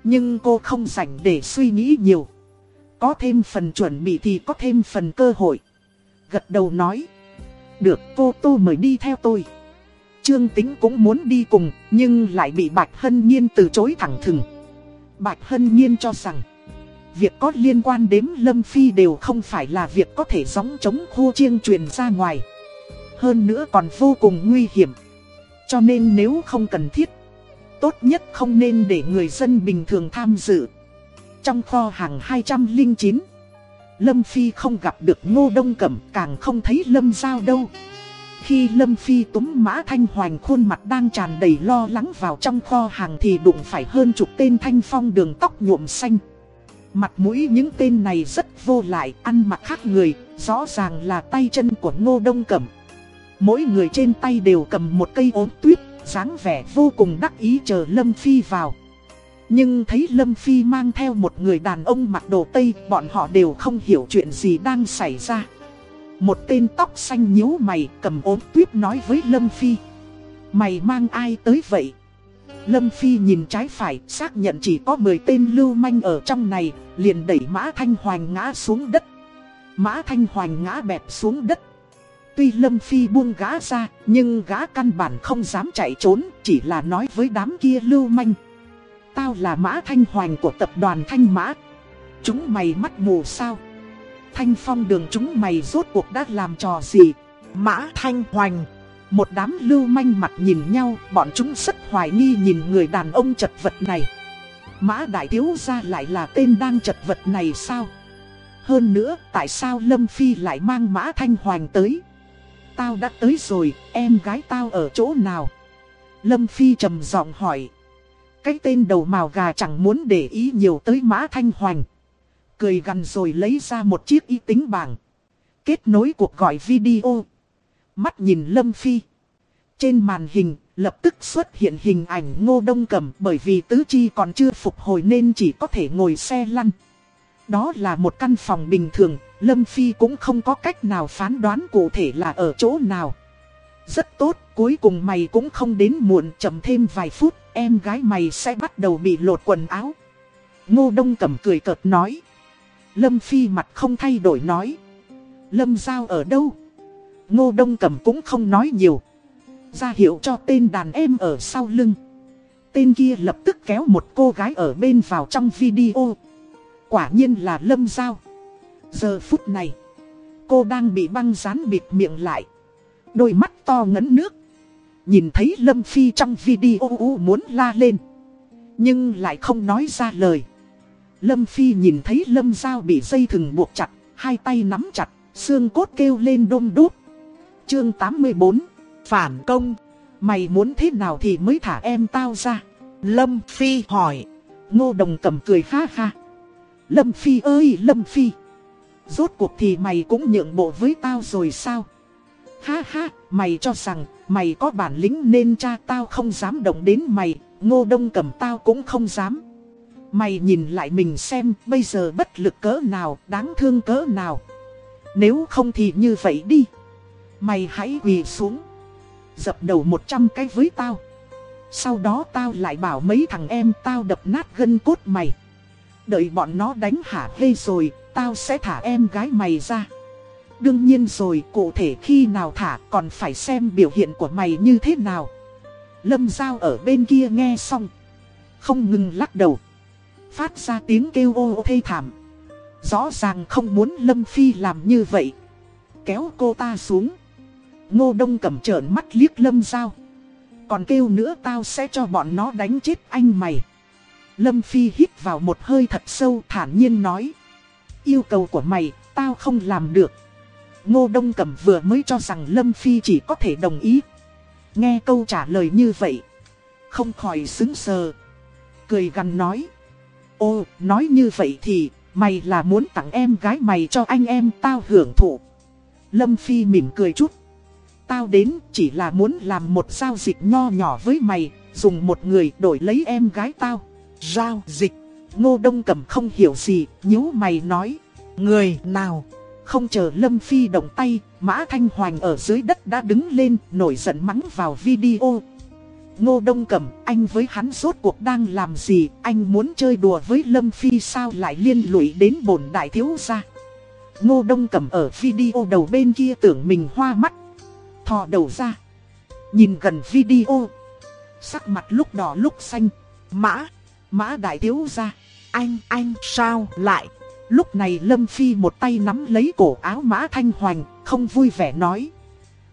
nhưng cô không rảnh để suy nghĩ nhiều. Có thêm phần chuẩn bị thì có thêm phần cơ hội. Gật đầu nói. Được cô Tô mời đi theo tôi. Trương Tính cũng muốn đi cùng, nhưng lại bị Bạch Hân Nhiên từ chối thẳng thừng. Bạch Hân Nhiên cho rằng, việc có liên quan đến Lâm Phi đều không phải là việc có thể gióng chống khu chiêng truyền ra ngoài. Hơn nữa còn vô cùng nguy hiểm. Cho nên nếu không cần thiết, Tốt nhất không nên để người dân bình thường tham dự. Trong kho hàng 209, Lâm Phi không gặp được Ngô Đông Cẩm càng không thấy Lâm Giao đâu. Khi Lâm Phi túm Mã Thanh Hoành khuôn mặt đang tràn đầy lo lắng vào trong kho hàng thì đụng phải hơn chục tên thanh phong đường tóc nhuộm xanh. Mặt mũi những tên này rất vô lại, ăn mặc khác người, rõ ràng là tay chân của Ngô Đông Cẩm. Mỗi người trên tay đều cầm một cây ốm tuyết, dáng vẻ vô cùng đắc ý chờ Lâm Phi vào. Nhưng thấy Lâm Phi mang theo một người đàn ông mặc đồ Tây, bọn họ đều không hiểu chuyện gì đang xảy ra. Một tên tóc xanh nhíu mày cầm ốm tuyết nói với Lâm Phi. Mày mang ai tới vậy? Lâm Phi nhìn trái phải, xác nhận chỉ có 10 tên lưu manh ở trong này, liền đẩy Mã Thanh Hoành ngã xuống đất. Mã Thanh Hoành ngã bẹp xuống đất. Tuy Lâm Phi buông gã ra, nhưng gã căn bản không dám chạy trốn, chỉ là nói với đám kia lưu manh. Tao là Mã Thanh Hoành của tập đoàn Thanh Mã. Chúng mày mắt mù sao? Thanh Phong đường chúng mày rốt cuộc đã làm trò gì? Mã Thanh Hoành. Một đám lưu manh mặt nhìn nhau, bọn chúng rất hoài nghi nhìn người đàn ông chật vật này. Mã Đại Thiếu Gia lại là tên đang chật vật này sao? Hơn nữa, tại sao Lâm Phi lại mang Mã Thanh Hoành tới? Tao đã tới rồi, em gái tao ở chỗ nào? Lâm Phi trầm giọng hỏi. Cái tên đầu màu gà chẳng muốn để ý nhiều tới Mã Thanh Hoành. Cười gần rồi lấy ra một chiếc y tính bảng. Kết nối cuộc gọi video. Mắt nhìn Lâm Phi. Trên màn hình, lập tức xuất hiện hình ảnh ngô đông cầm bởi vì tứ chi còn chưa phục hồi nên chỉ có thể ngồi xe lăn. Đó là một căn phòng bình thường, Lâm Phi cũng không có cách nào phán đoán cụ thể là ở chỗ nào. Rất tốt, cuối cùng mày cũng không đến muộn chậm thêm vài phút, em gái mày sẽ bắt đầu bị lột quần áo. Ngô Đông Cẩm cười cợt nói. Lâm Phi mặt không thay đổi nói. Lâm Giao ở đâu? Ngô Đông Cẩm cũng không nói nhiều. Ra hiệu cho tên đàn em ở sau lưng. Tên kia lập tức kéo một cô gái ở bên vào trong video. Quả nhiên là Lâm Giao. Giờ phút này, cô đang bị băng dán bịt miệng lại. Đôi mắt to ngấn nước. Nhìn thấy Lâm Phi trong video muốn la lên. Nhưng lại không nói ra lời. Lâm Phi nhìn thấy Lâm Giao bị dây thừng buộc chặt, hai tay nắm chặt, xương cốt kêu lên đôm đốt. Chương 84 Phản công Mày muốn thế nào thì mới thả em tao ra Lâm Phi hỏi Ngô Đồng cầm cười ha ha Lâm Phi ơi Lâm Phi Rốt cuộc thì mày cũng nhượng bộ với tao rồi sao? Ha ha, mày cho rằng mày có bản lĩnh nên cha tao không dám động đến mày, Ngô Đông cầm tao cũng không dám. Mày nhìn lại mình xem, bây giờ bất lực cỡ nào, đáng thương cỡ nào. Nếu không thì như vậy đi. Mày hãy quỳ xuống. Dập đầu 100 cái với tao. Sau đó tao lại bảo mấy thằng em tao đập nát gân cốt mày. Đợi bọn nó đánh hả hê rồi Tao sẽ thả em gái mày ra Đương nhiên rồi, cụ thể khi nào thả, còn phải xem biểu hiện của mày như thế nào Lâm Giao ở bên kia nghe xong, Không ngừng lắc đầu Phát ra tiếng kêu ô ô thê thảm Rõ ràng không muốn Lâm Phi làm như vậy Kéo cô ta xuống Ngô Đông cầm trợn mắt liếc Lâm Giao. Còn kêu nữa tao sẽ cho bọn nó đánh chết anh mày. Lâm Phi hít vào một hơi thật sâu thản nhiên nói. Yêu cầu của mày, tao không làm được. Ngô Đông Cẩm vừa mới cho rằng Lâm Phi chỉ có thể đồng ý. Nghe câu trả lời như vậy. Không khỏi xứng sờ. Cười gần nói. Ô, nói như vậy thì, mày là muốn tặng em gái mày cho anh em tao hưởng thụ. Lâm Phi mỉm cười chút. Tao đến chỉ là muốn làm một giao dịch nho nhỏ với mày, dùng một người đổi lấy em gái tao. Giao dịch. Ngô Đông Cẩm không hiểu gì, nhíu mày nói. Người nào? Không chờ Lâm Phi động tay, Mã Thanh Hoành ở dưới đất đã đứng lên, nổi giận mắng vào video. Ngô Đông Cẩm, anh với hắn rốt cuộc đang làm gì, anh muốn chơi đùa với Lâm Phi sao lại liên lụy đến bổn đại thiếu gia. Ngô Đông Cẩm ở video đầu bên kia tưởng mình hoa mắt, thò đầu ra. Nhìn gần video. Sắc mặt lúc đỏ lúc xanh. Mã, mã đại thiếu ra. Anh, anh, sao lại? Lúc này Lâm Phi một tay nắm lấy cổ áo mã thanh hoành, không vui vẻ nói.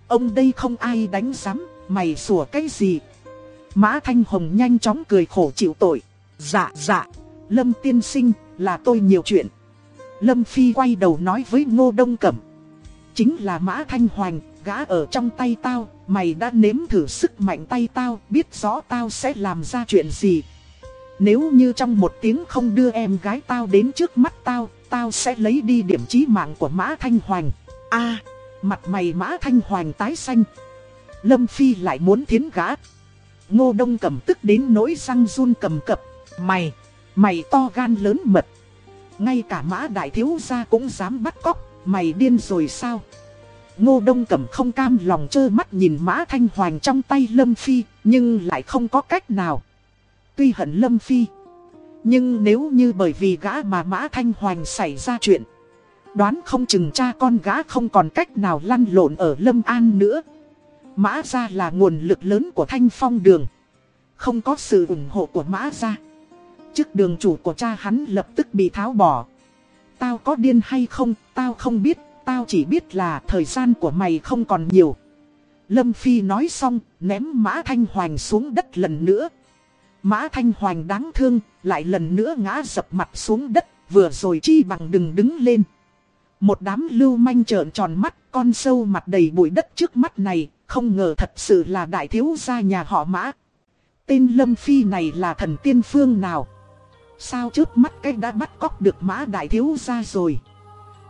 Ông đây không ai đánh giám, mày sủa cái gì? Mã Thanh Hồng nhanh chóng cười khổ chịu tội. Dạ dạ, Lâm tiên sinh, là tôi nhiều chuyện. Lâm Phi quay đầu nói với Ngô Đông Cẩm. Chính là Mã Thanh Hoành, gã ở trong tay tao, mày đã nếm thử sức mạnh tay tao, biết rõ tao sẽ làm ra chuyện gì. Nếu như trong một tiếng không đưa em gái tao đến trước mắt tao, tao sẽ lấy đi điểm chí mạng của Mã Thanh Hoành. a mặt mày Mã Thanh Hoành tái xanh. Lâm Phi lại muốn thiến gã. Ngô Đông cầm tức đến nỗi răng run cầm cập. Mày, mày to gan lớn mật. Ngay cả Mã Đại Thiếu Gia cũng dám bắt cóc, mày điên rồi sao? Ngô Đông Cẩm không cam lòng trơ mắt nhìn Mã Thanh Hoành trong tay Lâm Phi, nhưng lại không có cách nào. Tuy hận Lâm Phi, nhưng nếu như bởi vì gã mà Mã Thanh Hoành xảy ra chuyện, đoán không chừng cha con gã không còn cách nào lăn lộn ở Lâm An nữa. Mã Gia là nguồn lực lớn của Thanh Phong Đường. Không có sự ủng hộ của Mã Gia. Chức đường chủ của cha hắn lập tức bị tháo bỏ. Tao có điên hay không, tao không biết, tao chỉ biết là thời gian của mày không còn nhiều. Lâm Phi nói xong, ném Mã Thanh Hoành xuống đất lần nữa. Mã Thanh Hoành đáng thương, lại lần nữa ngã dập mặt xuống đất, vừa rồi chi bằng đừng đứng lên. Một đám lưu manh trợn tròn mắt, con sâu mặt đầy bụi đất trước mắt này, không ngờ thật sự là đại thiếu gia nhà họ Mã. Tên Lâm Phi này là thần tiên phương nào? Sao trước mắt cái đã bắt cóc được Mã đại thiếu gia rồi?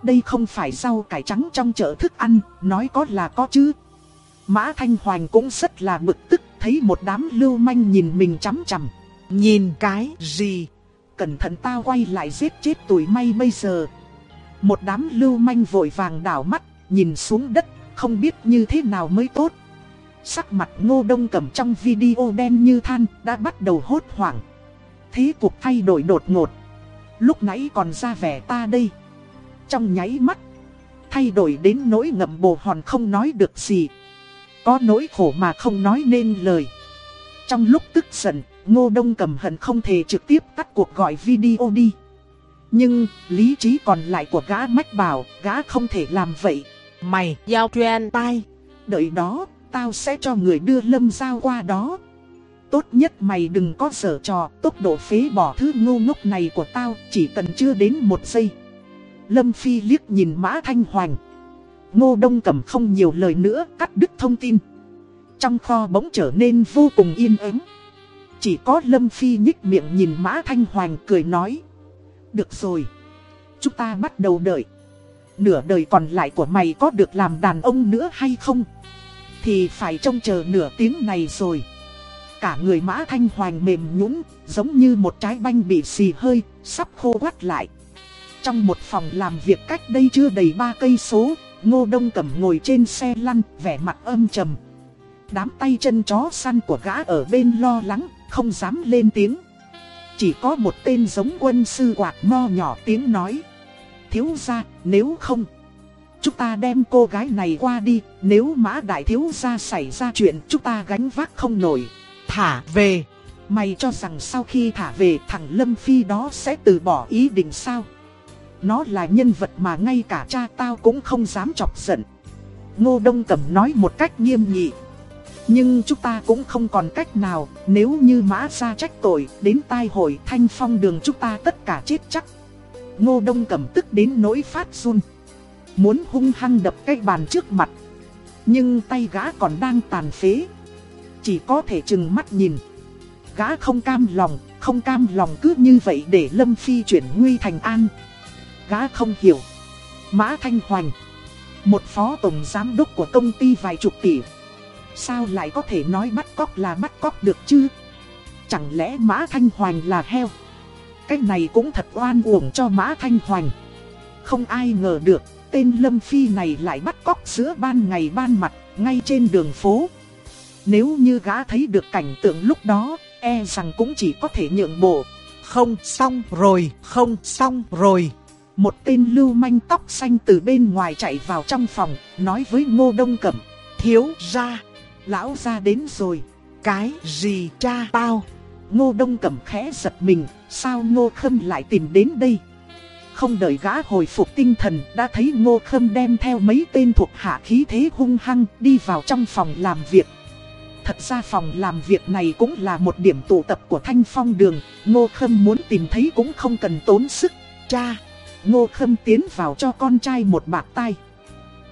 Đây không phải rau cải trắng trong chợ thức ăn, nói có là có chứ. Mã Thanh Hoành cũng rất là bực tức, thấy một đám lưu manh nhìn mình chằm chằm. Nhìn cái gì? Cẩn thận tao quay lại giết chết tuổi may bây giờ. Một đám lưu manh vội vàng đảo mắt, nhìn xuống đất, không biết như thế nào mới tốt. Sắc mặt ngô đông cầm trong video đen như than, đã bắt đầu hốt hoảng. Thế cuộc thay đổi đột ngột. Lúc nãy còn ra vẻ ta đây. Trong nháy mắt, thay đổi đến nỗi ngậm bồ hòn không nói được gì. Có nỗi khổ mà không nói nên lời. Trong lúc tức giận, Ngô Đông cầm hận không thể trực tiếp tắt cuộc gọi video đi. Nhưng, lý trí còn lại của gã mách bảo, gã không thể làm vậy. Mày, giao truyền tai. Đợi đó, tao sẽ cho người đưa lâm giao qua đó. Tốt nhất mày đừng có sở trò, tốc độ phế bỏ thứ ngu ngốc này của tao, chỉ cần chưa đến một giây. Lâm Phi liếc nhìn Mã Thanh Hoành. Ngô Đông Cẩm không nhiều lời nữa, cắt đứt thông tin. Trong kho bỗng trở nên vô cùng yên ắng. Chỉ có Lâm Phi nhích miệng nhìn Mã Thanh Hoàng cười nói. Được rồi. Chúng ta bắt đầu đợi. Nửa đời còn lại của mày có được làm đàn ông nữa hay không? Thì phải trông chờ nửa tiếng này rồi. Cả người Mã Thanh Hoàng mềm nhũn giống như một trái banh bị xì hơi, sắp khô quắt lại. Trong một phòng làm việc cách đây chưa đầy ba cây số, Ngô Đông Cẩm ngồi trên xe lăn, vẻ mặt âm trầm. Đám tay chân chó săn của gã ở bên lo lắng, không dám lên tiếng. Chỉ có một tên giống quân sư quạt mo nhỏ tiếng nói. Thiếu ra, nếu không, chúng ta đem cô gái này qua đi, nếu mã đại thiếu ra xảy ra chuyện chúng ta gánh vác không nổi. Thả về. Mày cho rằng sau khi thả về thằng Lâm Phi đó sẽ từ bỏ ý định sao? Nó là nhân vật mà ngay cả cha tao cũng không dám chọc giận. Ngô Đông Cẩm nói một cách nghiêm nghị. Nhưng chúng ta cũng không còn cách nào, nếu như mã ra trách tội, đến tai hội thanh phong đường chúng ta tất cả chết chắc. Ngô Đông Cẩm tức đến nỗi phát run. Muốn hung hăng đập cái bàn trước mặt. Nhưng tay gã còn đang tàn phế. Chỉ có thể chừng mắt nhìn. Gã không cam lòng, không cam lòng cứ như vậy để Lâm Phi chuyển nguy thành an. Gã không hiểu. Mã Thanh Hoành. Một phó tổng giám đốc của công ty vài chục tỷ. Sao lại có thể nói bắt cóc là bắt cóc được chứ? Chẳng lẽ Mã Thanh Hoành là heo? Cái này cũng thật oan uổng cho Mã Thanh Hoành. Không ai ngờ được, tên Lâm Phi này lại bắt cóc giữa ban ngày ban mặt, ngay trên đường phố. Nếu như gã thấy được cảnh tượng lúc đó, e rằng cũng chỉ có thể nhượng bộ. Không xong rồi, không xong rồi. Một tên lưu manh tóc xanh từ bên ngoài chạy vào trong phòng, nói với Ngô Đông Cẩm. Thiếu ra, lão ra đến rồi. Cái gì cha tao? Ngô Đông Cẩm khẽ giật mình, sao Ngô Khâm lại tìm đến đây? Không đợi gã hồi phục tinh thần, đã thấy Ngô Khâm đem theo mấy tên thuộc hạ khí thế hung hăng đi vào trong phòng làm việc. Thật ra phòng làm việc này cũng là một điểm tụ tập của Thanh Phong Đường, Ngô Khâm muốn tìm thấy cũng không cần tốn sức. Cha, Ngô Khâm tiến vào cho con trai một bạc tay.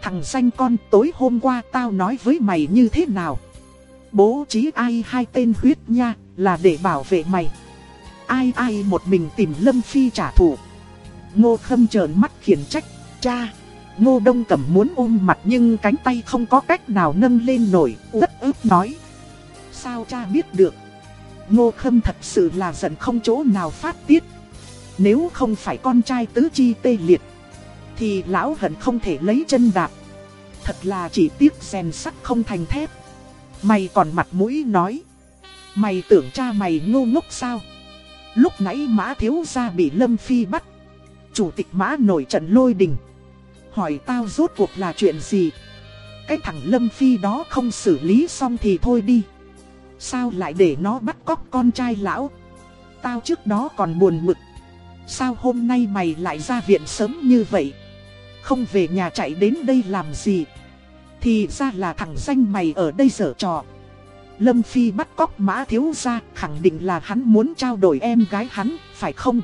Thằng danh con tối hôm qua tao nói với mày như thế nào? Bố trí ai hai tên huyết nha là để bảo vệ mày. Ai ai một mình tìm Lâm Phi trả thù. Ngô Khâm trợn mắt khiển trách. Cha! Ngô Đông Cẩm muốn ôm mặt nhưng cánh tay không có cách nào nâng lên nổi, rất ướp nói. Sao cha biết được? Ngô Khâm thật sự là giận không chỗ nào phát tiết. Nếu không phải con trai tứ chi tê liệt, thì lão hận không thể lấy chân đạp. Thật là chỉ tiếc rèn sắt không thành thép. Mày còn mặt mũi nói. Mày tưởng cha mày ngu ngốc sao? Lúc nãy mã thiếu gia bị Lâm Phi bắt. Chủ tịch mã nổi trận lôi đình. Hỏi tao rốt cuộc là chuyện gì? Cái thằng Lâm Phi đó không xử lý xong thì thôi đi. Sao lại để nó bắt cóc con trai lão? Tao trước đó còn buồn mực. Sao hôm nay mày lại ra viện sớm như vậy? Không về nhà chạy đến đây làm gì? Thì ra là thằng danh mày ở đây dở trò. Lâm Phi bắt cóc mã thiếu ra khẳng định là hắn muốn trao đổi em gái hắn, phải không?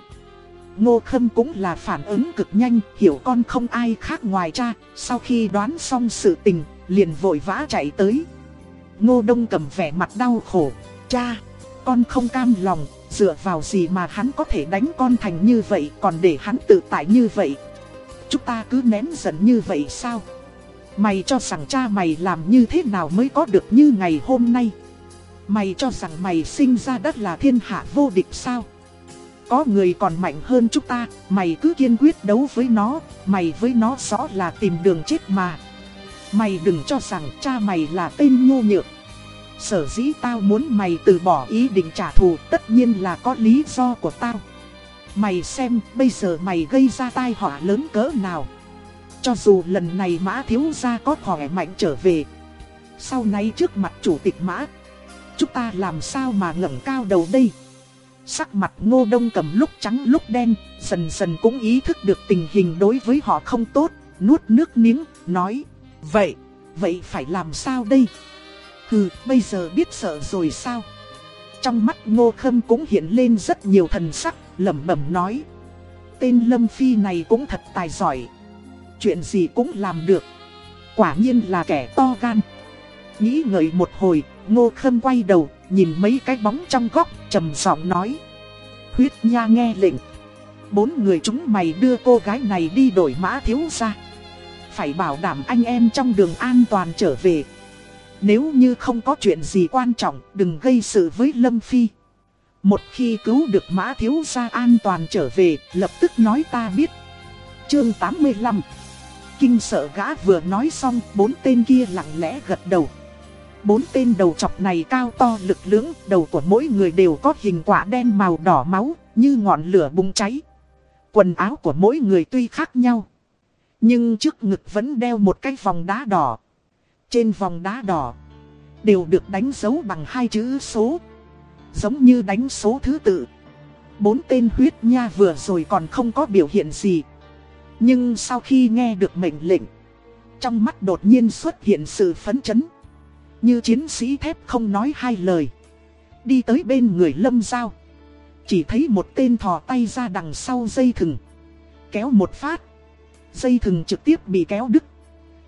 Ngô Khâm cũng là phản ứng cực nhanh, hiểu con không ai khác ngoài cha, sau khi đoán xong sự tình, liền vội vã chạy tới. Ngô Đông cầm vẻ mặt đau khổ, cha, con không cam lòng, dựa vào gì mà hắn có thể đánh con thành như vậy, còn để hắn tự tại như vậy. Chúng ta cứ nén giận như vậy sao? Mày cho rằng cha mày làm như thế nào mới có được như ngày hôm nay? Mày cho rằng mày sinh ra đất là thiên hạ vô địch sao? Có người còn mạnh hơn chúng ta, mày cứ kiên quyết đấu với nó, mày với nó rõ là tìm đường chết mà. Mày đừng cho rằng cha mày là tên nhô nhược. Sở dĩ tao muốn mày từ bỏ ý định trả thù tất nhiên là có lý do của tao. Mày xem bây giờ mày gây ra tai họa lớn cỡ nào. Cho dù lần này mã thiếu gia có khỏe mạnh trở về. Sau này trước mặt chủ tịch mã, chúng ta làm sao mà ngẩng cao đầu đây. Sắc mặt ngô đông cầm lúc trắng lúc đen, dần dần cũng ý thức được tình hình đối với họ không tốt, nuốt nước miếng, nói. Vậy, vậy phải làm sao đây? Hừ, bây giờ biết sợ rồi sao? Trong mắt ngô khâm cũng hiện lên rất nhiều thần sắc, lẩm bẩm nói. Tên Lâm Phi này cũng thật tài giỏi. Chuyện gì cũng làm được. Quả nhiên là kẻ to gan. Nghĩ ngợi một hồi, ngô khâm quay đầu, nhìn mấy cái bóng trong góc, trầm giọng nói. Huyết nha nghe lệnh. Bốn người chúng mày đưa cô gái này đi đổi mã thiếu ra. Phải bảo đảm anh em trong đường an toàn trở về. Nếu như không có chuyện gì quan trọng, đừng gây sự với Lâm Phi. Một khi cứu được mã thiếu gia an toàn trở về, lập tức nói ta biết. Chương 85 Kinh sợ gã vừa nói xong, bốn tên kia lặng lẽ gật đầu. Bốn tên đầu chọc này cao to lực lưỡng, đầu của mỗi người đều có hình quả đen màu đỏ máu, như ngọn lửa bùng cháy. Quần áo của mỗi người tuy khác nhau, nhưng trước ngực vẫn đeo một cái vòng đá đỏ. Trên vòng đá đỏ, đều được đánh dấu bằng hai chữ số. Giống như đánh số thứ tự. Bốn tên huyết nha vừa rồi còn không có biểu hiện gì. Nhưng sau khi nghe được mệnh lệnh, trong mắt đột nhiên xuất hiện sự phấn chấn. Như chiến sĩ thép không nói hai lời. Đi tới bên người lâm giao. Chỉ thấy một tên thò tay ra đằng sau dây thừng. Kéo một phát. Dây thừng trực tiếp bị kéo đứt.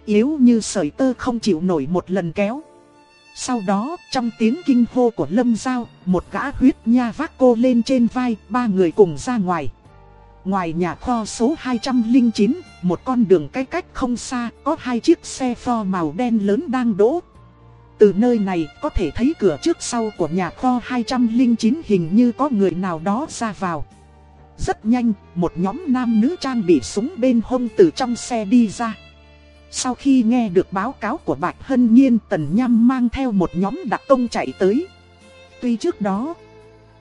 Yếu như sợi tơ không chịu nổi một lần kéo. Sau đó, trong tiếng kinh hô của Lâm Giao, một gã huyết nha vác cô lên trên vai, ba người cùng ra ngoài. Ngoài nhà kho số 209, một con đường cách cách không xa, có hai chiếc xe pho màu đen lớn đang đỗ. Từ nơi này có thể thấy cửa trước sau của nhà kho 209 hình như có người nào đó ra vào. Rất nhanh, một nhóm nam nữ trang bị súng bên hông từ trong xe đi ra. Sau khi nghe được báo cáo của Bạch Hân Nhiên Tần Nham mang theo một nhóm đặc công chạy tới. Tuy trước đó,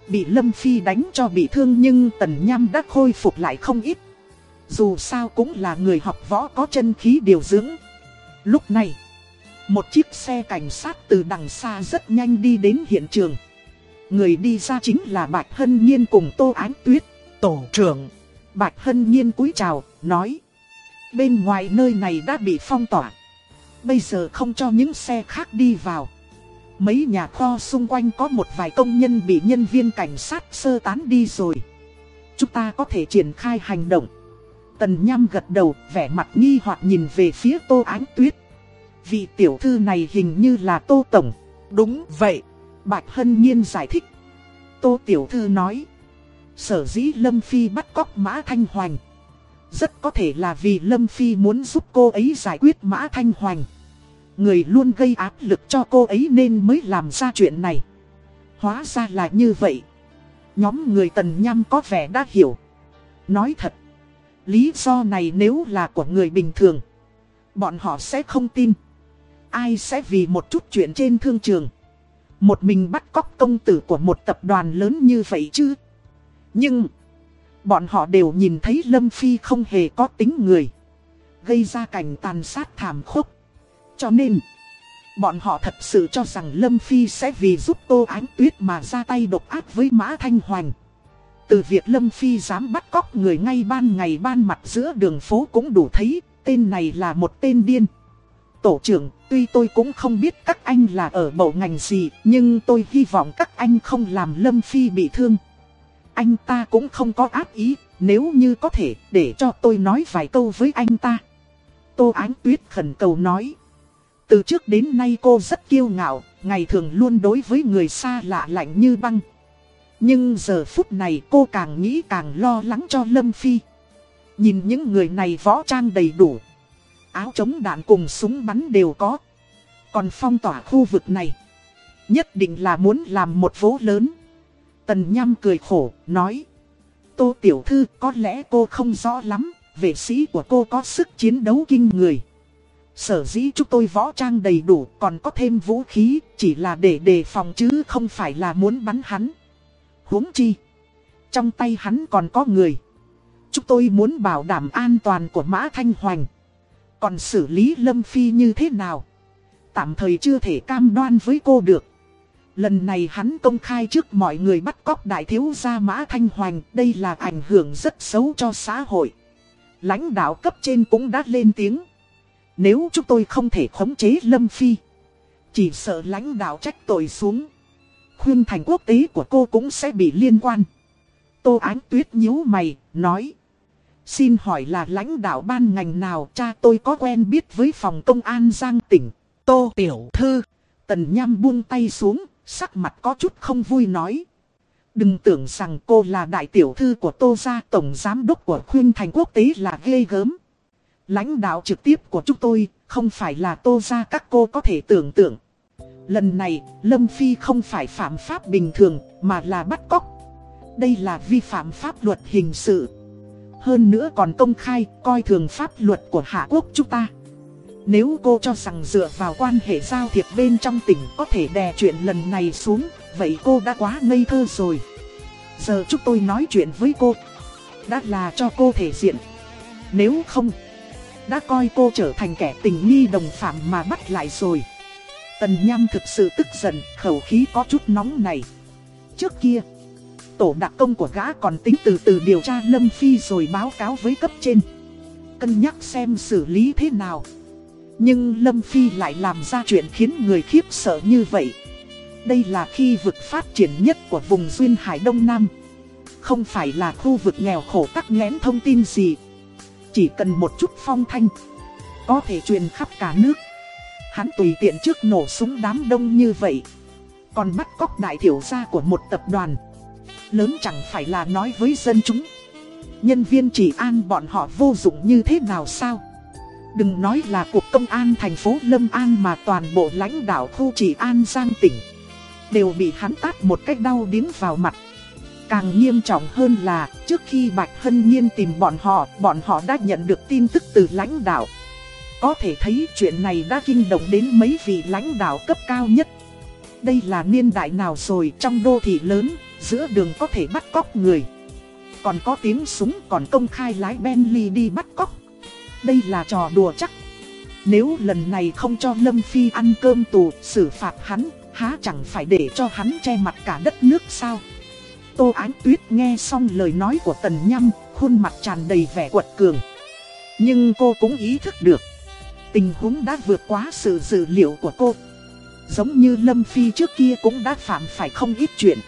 bị Lâm Phi đánh cho bị thương nhưng Tần Nham đã khôi phục lại không ít. Dù sao cũng là người học võ có chân khí điều dưỡng. Lúc này, một chiếc xe cảnh sát từ đằng xa rất nhanh đi đến hiện trường. Người đi ra chính là Bạch Hân Nhiên cùng Tô Ánh Tuyết, tổ trưởng. Bạch Hân Nhiên cúi chào, nói. Bên ngoài nơi này đã bị phong tỏa. Bây giờ không cho những xe khác đi vào. Mấy nhà kho xung quanh có một vài công nhân bị nhân viên cảnh sát sơ tán đi rồi. Chúng ta có thể triển khai hành động. Tần Nham gật đầu, vẻ mặt nghi hoặc nhìn về phía Tô Ánh Tuyết. Vị tiểu thư này hình như là Tô Tổng. Đúng vậy. Bạch Hân Nhiên giải thích. Tô tiểu thư nói. Sở dĩ Lâm Phi bắt cóc Mã Thanh Hoành. Rất có thể là vì Lâm Phi muốn giúp cô ấy giải quyết Mã Thanh Hoành. Người luôn gây áp lực cho cô ấy nên mới làm ra chuyện này. Hóa ra là như vậy. Nhóm người tần nham có vẻ đã hiểu. Nói thật. Lý do này nếu là của người bình thường. Bọn họ sẽ không tin. Ai sẽ vì một chút chuyện trên thương trường. Một mình bắt cóc công tử của một tập đoàn lớn như vậy chứ. Nhưng. Bọn họ đều nhìn thấy Lâm Phi không hề có tính người. Gây ra cảnh tàn sát thảm khốc. Cho nên. Bọn họ thật sự cho rằng Lâm Phi sẽ vì giúp Tô Ánh Tuyết mà ra tay độc ác với Mã Thanh Hoành. Từ việc Lâm Phi dám bắt cóc người ngay ban ngày ban mặt giữa đường phố cũng đủ thấy, tên này là một tên điên. Tổ trưởng, tuy tôi cũng không biết các anh là ở bộ ngành gì, nhưng tôi hy vọng các anh không làm Lâm Phi bị thương. Anh ta cũng không có ác ý, nếu như có thể, để cho tôi nói vài câu với anh ta. Tô Ánh Tuyết khẩn cầu nói. Từ trước đến nay cô rất kiêu ngạo, ngày thường luôn đối với người xa lạ lạnh như băng. Nhưng giờ phút này cô càng nghĩ càng lo lắng cho Lâm Phi. Nhìn những người này võ trang đầy đủ. Áo chống đạn cùng súng bắn đều có. Còn phong tỏa khu vực này. Nhất định là muốn làm một vố lớn. Tần Nham cười khổ, nói. Tô Tiểu Thư có lẽ cô không rõ lắm. Vệ sĩ của cô có sức chiến đấu kinh người. Sở dĩ chúng tôi võ trang đầy đủ còn có thêm vũ khí chỉ là để đề phòng chứ không phải là muốn bắn hắn huống chi. Trong tay hắn còn có người. Chúng tôi muốn bảo đảm an toàn của Mã Thanh Hoành. Còn xử lý Lâm Phi như thế nào? Tạm thời chưa thể cam đoan với cô được. Lần này hắn công khai trước mọi người bắt cóc đại thiếu gia Mã Thanh Hoành. Đây là ảnh hưởng rất xấu cho xã hội. Lãnh đạo cấp trên cũng đã lên tiếng. Nếu chúng tôi không thể khống chế Lâm Phi. Chỉ sợ lãnh đạo trách tội xuống khuyên thành quốc tế của cô cũng sẽ bị liên quan. Tô Ánh Tuyết nhíu mày, nói. Xin hỏi là lãnh đạo ban ngành nào cha tôi có quen biết với phòng công an Giang tỉnh. Tô Tiểu Thư. Tần Nham buông tay xuống, sắc mặt có chút không vui nói. Đừng tưởng rằng cô là đại tiểu thư của Tô Gia Tổng Giám đốc của khuyên thành quốc tế là ghê gớm. Lãnh đạo trực tiếp của chúng tôi không phải là Tô Gia các cô có thể tưởng tượng. Lần này, Lâm Phi không phải phạm pháp bình thường, mà là bắt cóc. Đây là vi phạm pháp luật hình sự. Hơn nữa còn công khai, coi thường pháp luật của Hạ Quốc chúng ta. Nếu cô cho rằng dựa vào quan hệ giao thiệp bên trong tỉnh có thể đè chuyện lần này xuống, vậy cô đã quá ngây thơ rồi. Giờ chúng tôi nói chuyện với cô, đã là cho cô thể diện. Nếu không, đã coi cô trở thành kẻ tình nghi đồng phạm mà bắt lại rồi. Tần Nham thực sự tức giận, khẩu khí có chút nóng này. Trước kia, tổ đặc công của gã còn tính từ từ điều tra Lâm Phi rồi báo cáo với cấp trên. Cân nhắc xem xử lý thế nào. Nhưng Lâm Phi lại làm ra chuyện khiến người khiếp sợ như vậy. Đây là khi vực phát triển nhất của vùng Duyên Hải Đông Nam. Không phải là khu vực nghèo khổ tắc nghẽn thông tin gì. Chỉ cần một chút phong thanh. Có thể truyền khắp cả nước. Hắn tùy tiện trước nổ súng đám đông như vậy Còn bắt cóc đại thiểu gia của một tập đoàn Lớn chẳng phải là nói với dân chúng Nhân viên chỉ an bọn họ vô dụng như thế nào sao Đừng nói là Cục Công an thành phố Lâm An mà toàn bộ lãnh đạo khu chỉ an Giang tỉnh Đều bị hắn tát một cách đau điếng vào mặt Càng nghiêm trọng hơn là trước khi Bạch Hân Nhiên tìm bọn họ Bọn họ đã nhận được tin tức từ lãnh đạo có thể thấy chuyện này đã kinh động đến mấy vị lãnh đạo cấp cao nhất. Đây là niên đại nào rồi trong đô thị lớn, giữa đường có thể bắt cóc người. Còn có tiếng súng còn công khai lái Bentley đi bắt cóc. Đây là trò đùa chắc. Nếu lần này không cho Lâm Phi ăn cơm tù, xử phạt hắn, há chẳng phải để cho hắn che mặt cả đất nước sao? Tô Ánh Tuyết nghe xong lời nói của Tần Nhâm, khuôn mặt tràn đầy vẻ quật cường. Nhưng cô cũng ý thức được. Tình huống đã vượt quá sự dự liệu của cô Giống như Lâm Phi trước kia cũng đã phạm phải không ít chuyện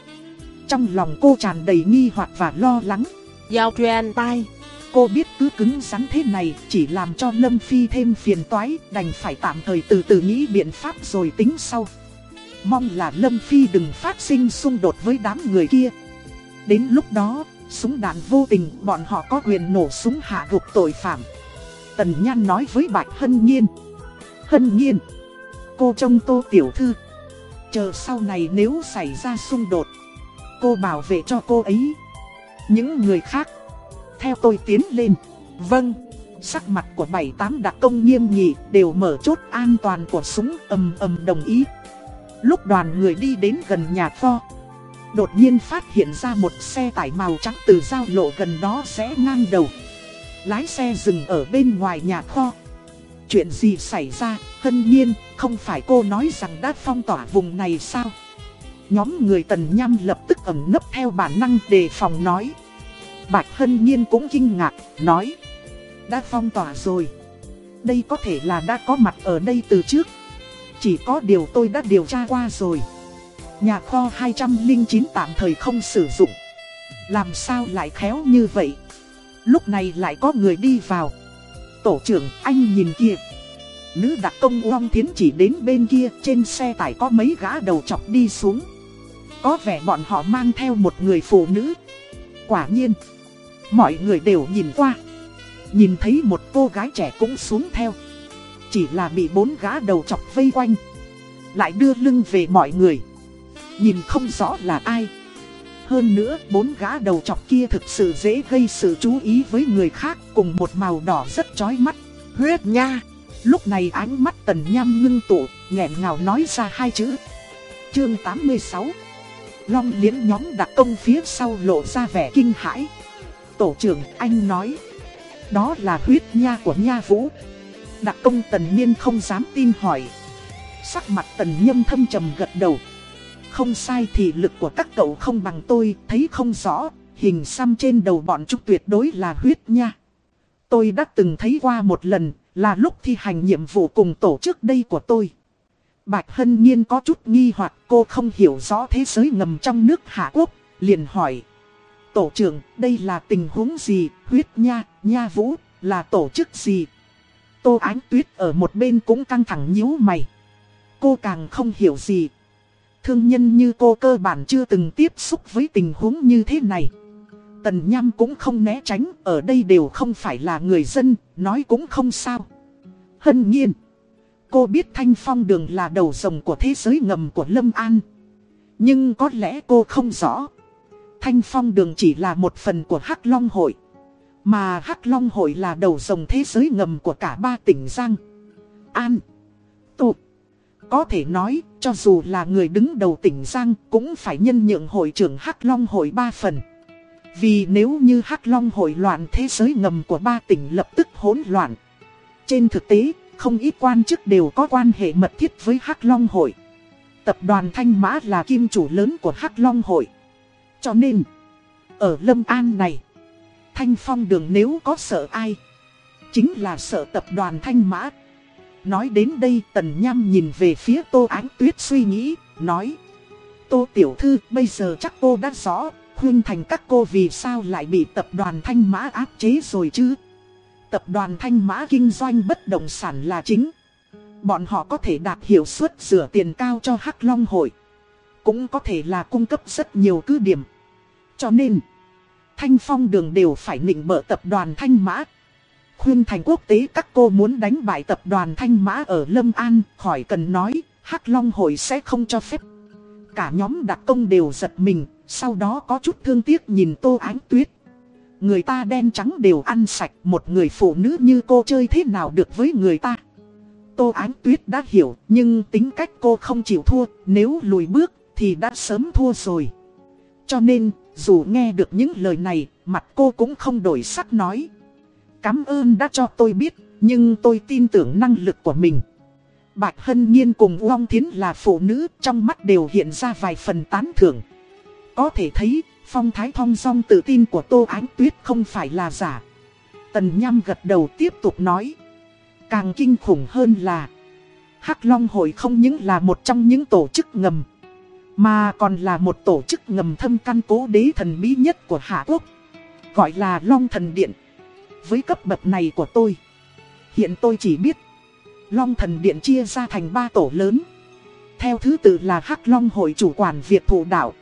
Trong lòng cô tràn đầy nghi hoặc và lo lắng Giao truyền tai Cô biết cứ cứng rắn thế này chỉ làm cho Lâm Phi thêm phiền toái, đành phải tạm thời từ từ nghĩ biện pháp rồi tính sau. Mong là Lâm Phi đừng phát sinh xung đột với đám người kia. Đến lúc đó, súng đạn vô tình bọn họ có quyền nổ súng hạ gục tội phạm. Tần Nhan nói với Bạch Hân Nhiên. Hân Nhiên, cô trông tô tiểu thư. Chờ sau này nếu xảy ra xung đột, cô bảo vệ cho cô ấy. Những người khác, theo tôi tiến lên. Vâng, sắc mặt của bảy tám đặc công nghiêm nghị đều mở chốt an toàn của súng ầm ầm đồng ý. Lúc đoàn người đi đến gần nhà kho, đột nhiên phát hiện ra một xe tải màu trắng từ giao lộ gần đó rẽ ngang đầu. Lái xe dừng ở bên ngoài nhà kho. Chuyện gì xảy ra, hân nhiên, không phải cô nói rằng đã phong tỏa vùng này sao? Nhóm người tần nham lập tức ẩn nấp theo bản năng đề phòng nói. Bạch hân nhiên cũng kinh ngạc, nói. Đã phong tỏa rồi. Đây có thể là đã có mặt ở đây từ trước. Chỉ có điều tôi đã điều tra qua rồi. Nhà kho 209 tạm thời không sử dụng. Làm sao lại khéo như vậy? Lúc này lại có người đi vào. Tổ trưởng anh nhìn kia. Nữ đặc công Long Thiến chỉ đến bên kia trên xe tải có mấy gã đầu chọc đi xuống. Có vẻ bọn họ mang theo một người phụ nữ. Quả nhiên, mọi người đều nhìn qua. Nhìn thấy một cô gái trẻ cũng xuống theo. Chỉ là bị bốn gã đầu chọc vây quanh. Lại đưa lưng về mọi người. Nhìn không rõ là ai. Hơn nữa, bốn gã đầu chọc kia thực sự dễ gây sự chú ý với người khác cùng một màu đỏ rất chói mắt. Huyết nha! Lúc này ánh mắt tần nham ngưng tụ, nghẹn ngào nói ra hai chữ. Chương 86 Long liễn nhóm đặc công phía sau lộ ra vẻ kinh hãi. Tổ trưởng anh nói. Đó là huyết nha của nha vũ. Đặc công tần miên không dám tin hỏi. Sắc mặt tần nhâm thâm trầm gật đầu. Không sai thì lực của các cậu không bằng tôi, thấy không rõ, hình xăm trên đầu bọn chúng tuyệt đối là huyết nha. Tôi đã từng thấy qua một lần, là lúc thi hành nhiệm vụ cùng tổ chức đây của tôi. Bạch Hân Nhiên có chút nghi hoặc cô không hiểu rõ thế giới ngầm trong nước Hạ Quốc, liền hỏi. Tổ trưởng, đây là tình huống gì, huyết nha, nha vũ, là tổ chức gì? Tô Ánh Tuyết ở một bên cũng căng thẳng nhíu mày. Cô càng không hiểu gì. Thương nhân như cô cơ bản chưa từng tiếp xúc với tình huống như thế này. Tần Nham cũng không né tránh, ở đây đều không phải là người dân, nói cũng không sao. Hân nhiên, cô biết Thanh Phong Đường là đầu rồng của thế giới ngầm của Lâm An. Nhưng có lẽ cô không rõ. Thanh Phong Đường chỉ là một phần của Hắc Long Hội. Mà Hắc Long Hội là đầu rồng thế giới ngầm của cả ba tỉnh Giang. An. Tụ. Có thể nói, cho dù là người đứng đầu tỉnh Giang cũng phải nhân nhượng hội trưởng Hắc Long Hội ba phần. Vì nếu như Hắc Long hội loạn thế giới ngầm của ba tỉnh lập tức hỗn loạn. Trên thực tế, không ít quan chức đều có quan hệ mật thiết với Hắc Long hội. Tập đoàn Thanh Mã là kim chủ lớn của Hắc Long hội. Cho nên, ở Lâm An này, Thanh Phong đường nếu có sợ ai, chính là sợ tập đoàn Thanh Mã. Nói đến đây Tần Nham nhìn về phía Tô Ánh Tuyết suy nghĩ, nói Tô Tiểu Thư bây giờ chắc cô đã rõ Huyên thành các cô vì sao lại bị tập đoàn Thanh Mã áp chế rồi chứ? Tập đoàn Thanh Mã kinh doanh bất động sản là chính. Bọn họ có thể đạt hiệu suất rửa tiền cao cho Hắc Long Hội. Cũng có thể là cung cấp rất nhiều cứ điểm. Cho nên, Thanh Phong đường đều phải nịnh mở tập đoàn Thanh Mã. Khuyên thành quốc tế các cô muốn đánh bại tập đoàn Thanh Mã ở Lâm An, khỏi cần nói, Hắc Long Hội sẽ không cho phép. Cả nhóm đặc công đều giật mình, sau đó có chút thương tiếc nhìn Tô Ánh Tuyết. Người ta đen trắng đều ăn sạch, một người phụ nữ như cô chơi thế nào được với người ta. Tô Ánh Tuyết đã hiểu, nhưng tính cách cô không chịu thua, nếu lùi bước thì đã sớm thua rồi. Cho nên, dù nghe được những lời này, mặt cô cũng không đổi sắc nói. Cảm ơn đã cho tôi biết, nhưng tôi tin tưởng năng lực của mình. Bạch Hân Nhiên cùng Uông Thiến là phụ nữ, trong mắt đều hiện ra vài phần tán thưởng. Có thể thấy, phong thái thong dong tự tin của Tô Ánh Tuyết không phải là giả. Tần Nham gật đầu tiếp tục nói. Càng kinh khủng hơn là, Hắc Long Hội không những là một trong những tổ chức ngầm, mà còn là một tổ chức ngầm thâm căn cố đế thần bí nhất của Hạ Quốc, gọi là Long Thần Điện. với cấp bậc này của tôi. Hiện tôi chỉ biết, Long Thần Điện chia ra thành ba tổ lớn. Theo thứ tự là Hắc Long Hội chủ quản Việt Thủ Đạo,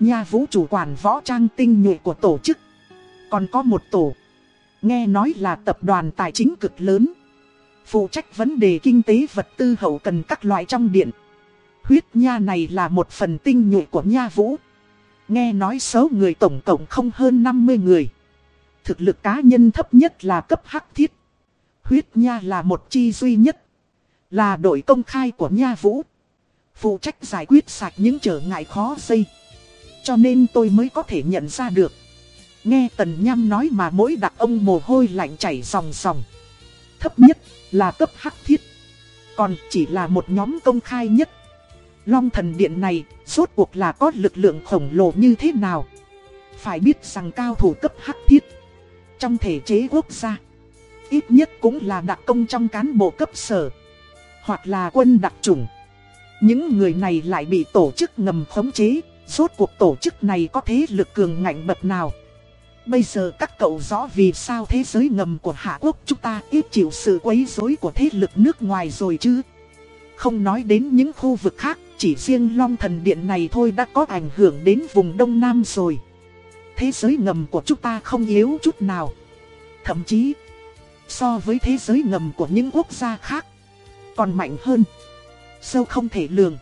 Nha Vũ chủ quản võ trang tinh nhuệ của tổ chức. Còn có một tổ, nghe nói là tập đoàn tài chính cực lớn. Phụ trách vấn đề kinh tế vật tư hậu cần các loại trong điện. Huyết nha này là một phần tinh nhuệ của nha vũ. Nghe nói số người tổng cộng không hơn 50 người. Thực lực cá nhân thấp nhất là cấp hắc thiết. Huyết nha là một chi duy nhất. Là đội công khai của nha vũ. Phụ trách giải quyết sạch những trở ngại khó dây. Cho nên tôi mới có thể nhận ra được. Nghe Tần Nham nói mà mỗi đặc ông mồ hôi lạnh chảy ròng ròng. Thấp nhất là cấp hắc thiết. Còn chỉ là một nhóm công khai nhất. Long thần điện này, rốt cuộc là có lực lượng khổng lồ như thế nào? Phải biết rằng cao thủ cấp hắc thiết. Trong thể chế quốc gia, ít nhất cũng là đặc công trong cán bộ cấp sở. Hoặc là quân đặc chủng. Những người này lại bị tổ chức ngầm khống chế, rốt cuộc tổ chức này có thế lực cường ngạnh bậc nào? Bây giờ các cậu rõ vì sao thế giới ngầm của Hạ Quốc chúng ta ít chịu sự quấy rối của thế lực nước ngoài rồi chứ? Không nói đến những khu vực khác, chỉ riêng Long Thần Điện này thôi đã có ảnh hưởng đến vùng Đông Nam rồi. Thế giới ngầm của chúng ta không yếu chút nào. Thậm chí, so với thế giới ngầm của những quốc gia khác, còn mạnh hơn. Sâu không thể lường.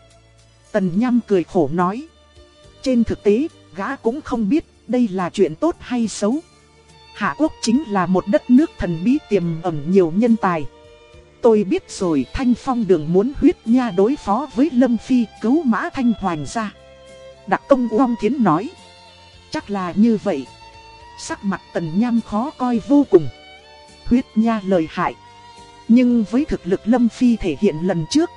Tần Nham cười khổ nói. Trên thực tế, gã cũng không biết đây là chuyện tốt hay xấu. Hạ Quốc chính là một đất nước thần bí tiềm ẩn nhiều nhân tài. Tôi biết rồi, Thanh Phong đường muốn huyết nha đối phó với Lâm Phi, cứu Mã Thanh hoàng ra. Đặc công Uông Thiến nói. Chắc là như vậy. Sắc mặt tần nham khó coi vô cùng. Huyết nha lời hại. Nhưng với thực lực Lâm Phi thể hiện lần trước.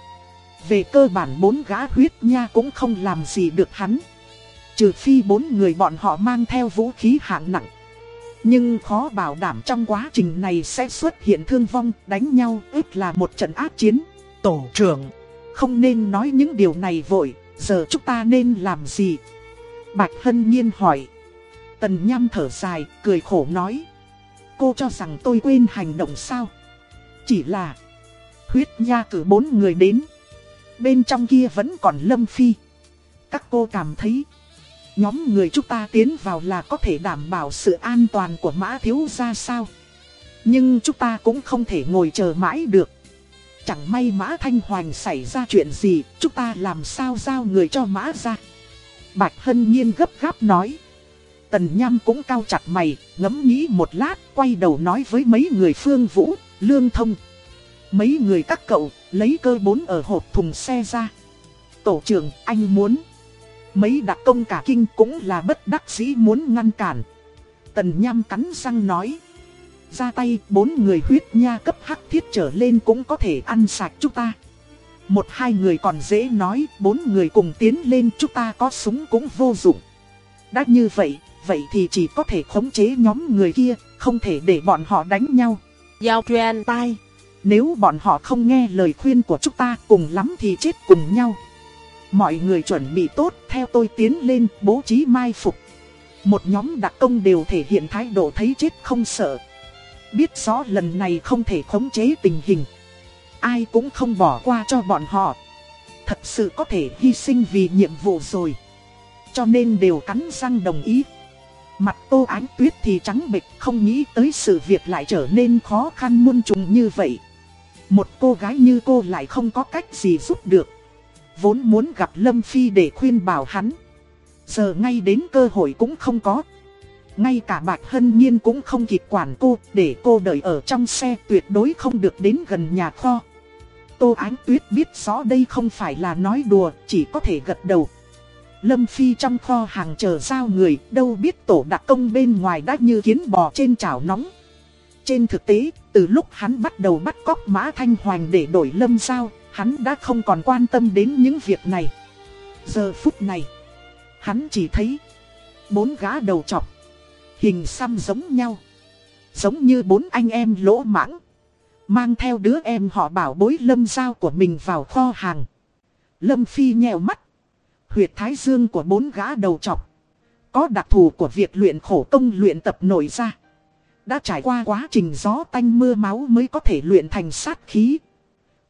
Về cơ bản bốn gã huyết nha cũng không làm gì được hắn. Trừ phi bốn người bọn họ mang theo vũ khí hạng nặng. Nhưng khó bảo đảm trong quá trình này sẽ xuất hiện thương vong, đánh nhau, ít là một trận áp chiến. Tổ trưởng, không nên nói những điều này vội, giờ chúng ta nên làm gì? Bạch Hân Nhiên hỏi. Tần Nham thở dài, cười khổ nói. Cô cho rằng tôi quên hành động sao? Chỉ là huyết nha cử bốn người đến. Bên trong kia vẫn còn Lâm Phi. Các cô cảm thấy nhóm người chúng ta tiến vào là có thể đảm bảo sự an toàn của mã thiếu ra sao. Nhưng chúng ta cũng không thể ngồi chờ mãi được. Chẳng may mã thanh hoành xảy ra chuyện gì, chúng ta làm sao giao người cho mã ra. Bạch Hân Nhiên gấp gáp nói. Tần Nham cũng cao chặt mày, ngẫm nghĩ một lát, quay đầu nói với mấy người phương vũ, lương thông. Mấy người các cậu, lấy cơ bốn ở hộp thùng xe ra. Tổ trưởng, anh muốn. Mấy đặc công cả kinh cũng là bất đắc dĩ muốn ngăn cản. Tần Nham cắn răng nói. Ra tay bốn người huyết nha cấp hắc thiết trở lên cũng có thể ăn sạch chúng ta. Một hai người còn dễ nói, bốn người cùng tiến lên chúng ta có súng cũng vô dụng. Đã như vậy, vậy thì chỉ có thể khống chế nhóm người kia, không thể để bọn họ đánh nhau. Giao truyền tai. Nếu bọn họ không nghe lời khuyên của chúng ta cùng lắm thì chết cùng nhau. Mọi người chuẩn bị tốt, theo tôi tiến lên, bố trí mai phục. Một nhóm đặc công đều thể hiện thái độ thấy chết không sợ. Biết rõ lần này không thể khống chế tình hình. Ai cũng không bỏ qua cho bọn họ. Thật sự có thể hy sinh vì nhiệm vụ rồi. Cho nên đều cắn răng đồng ý. Mặt tô ánh tuyết thì trắng bệch không nghĩ tới sự việc lại trở nên khó khăn muôn trùng như vậy. Một cô gái như cô lại không có cách gì giúp được. Vốn muốn gặp Lâm Phi để khuyên bảo hắn. Giờ ngay đến cơ hội cũng không có. Ngay cả Bạch Hân Nhiên cũng không kịp quản cô, để cô đợi ở trong xe tuyệt đối không được đến gần nhà kho. Tô Ánh Tuyết biết rõ đây không phải là nói đùa, chỉ có thể gật đầu. Lâm Phi trong kho hàng chờ giao người, đâu biết tổ đặc công bên ngoài đã như kiến bò trên chảo nóng. Trên thực tế, từ lúc hắn bắt đầu bắt cóc Mã Thanh Hoành để đổi Lâm Giao, hắn đã không còn quan tâm đến những việc này. Giờ phút này, hắn chỉ thấy bốn gã đầu chọc, hình xăm giống nhau. Giống như bốn anh em lỗ mãng. Mang theo đứa em họ bảo bối lâm dao của mình vào kho hàng. Lâm Phi nhèo mắt. Huyệt thái dương của bốn gã đầu chọc. Có đặc thù của việc luyện khổ công luyện tập nổi ra. đã trải qua quá trình gió tanh mưa máu mới có thể luyện thành sát khí.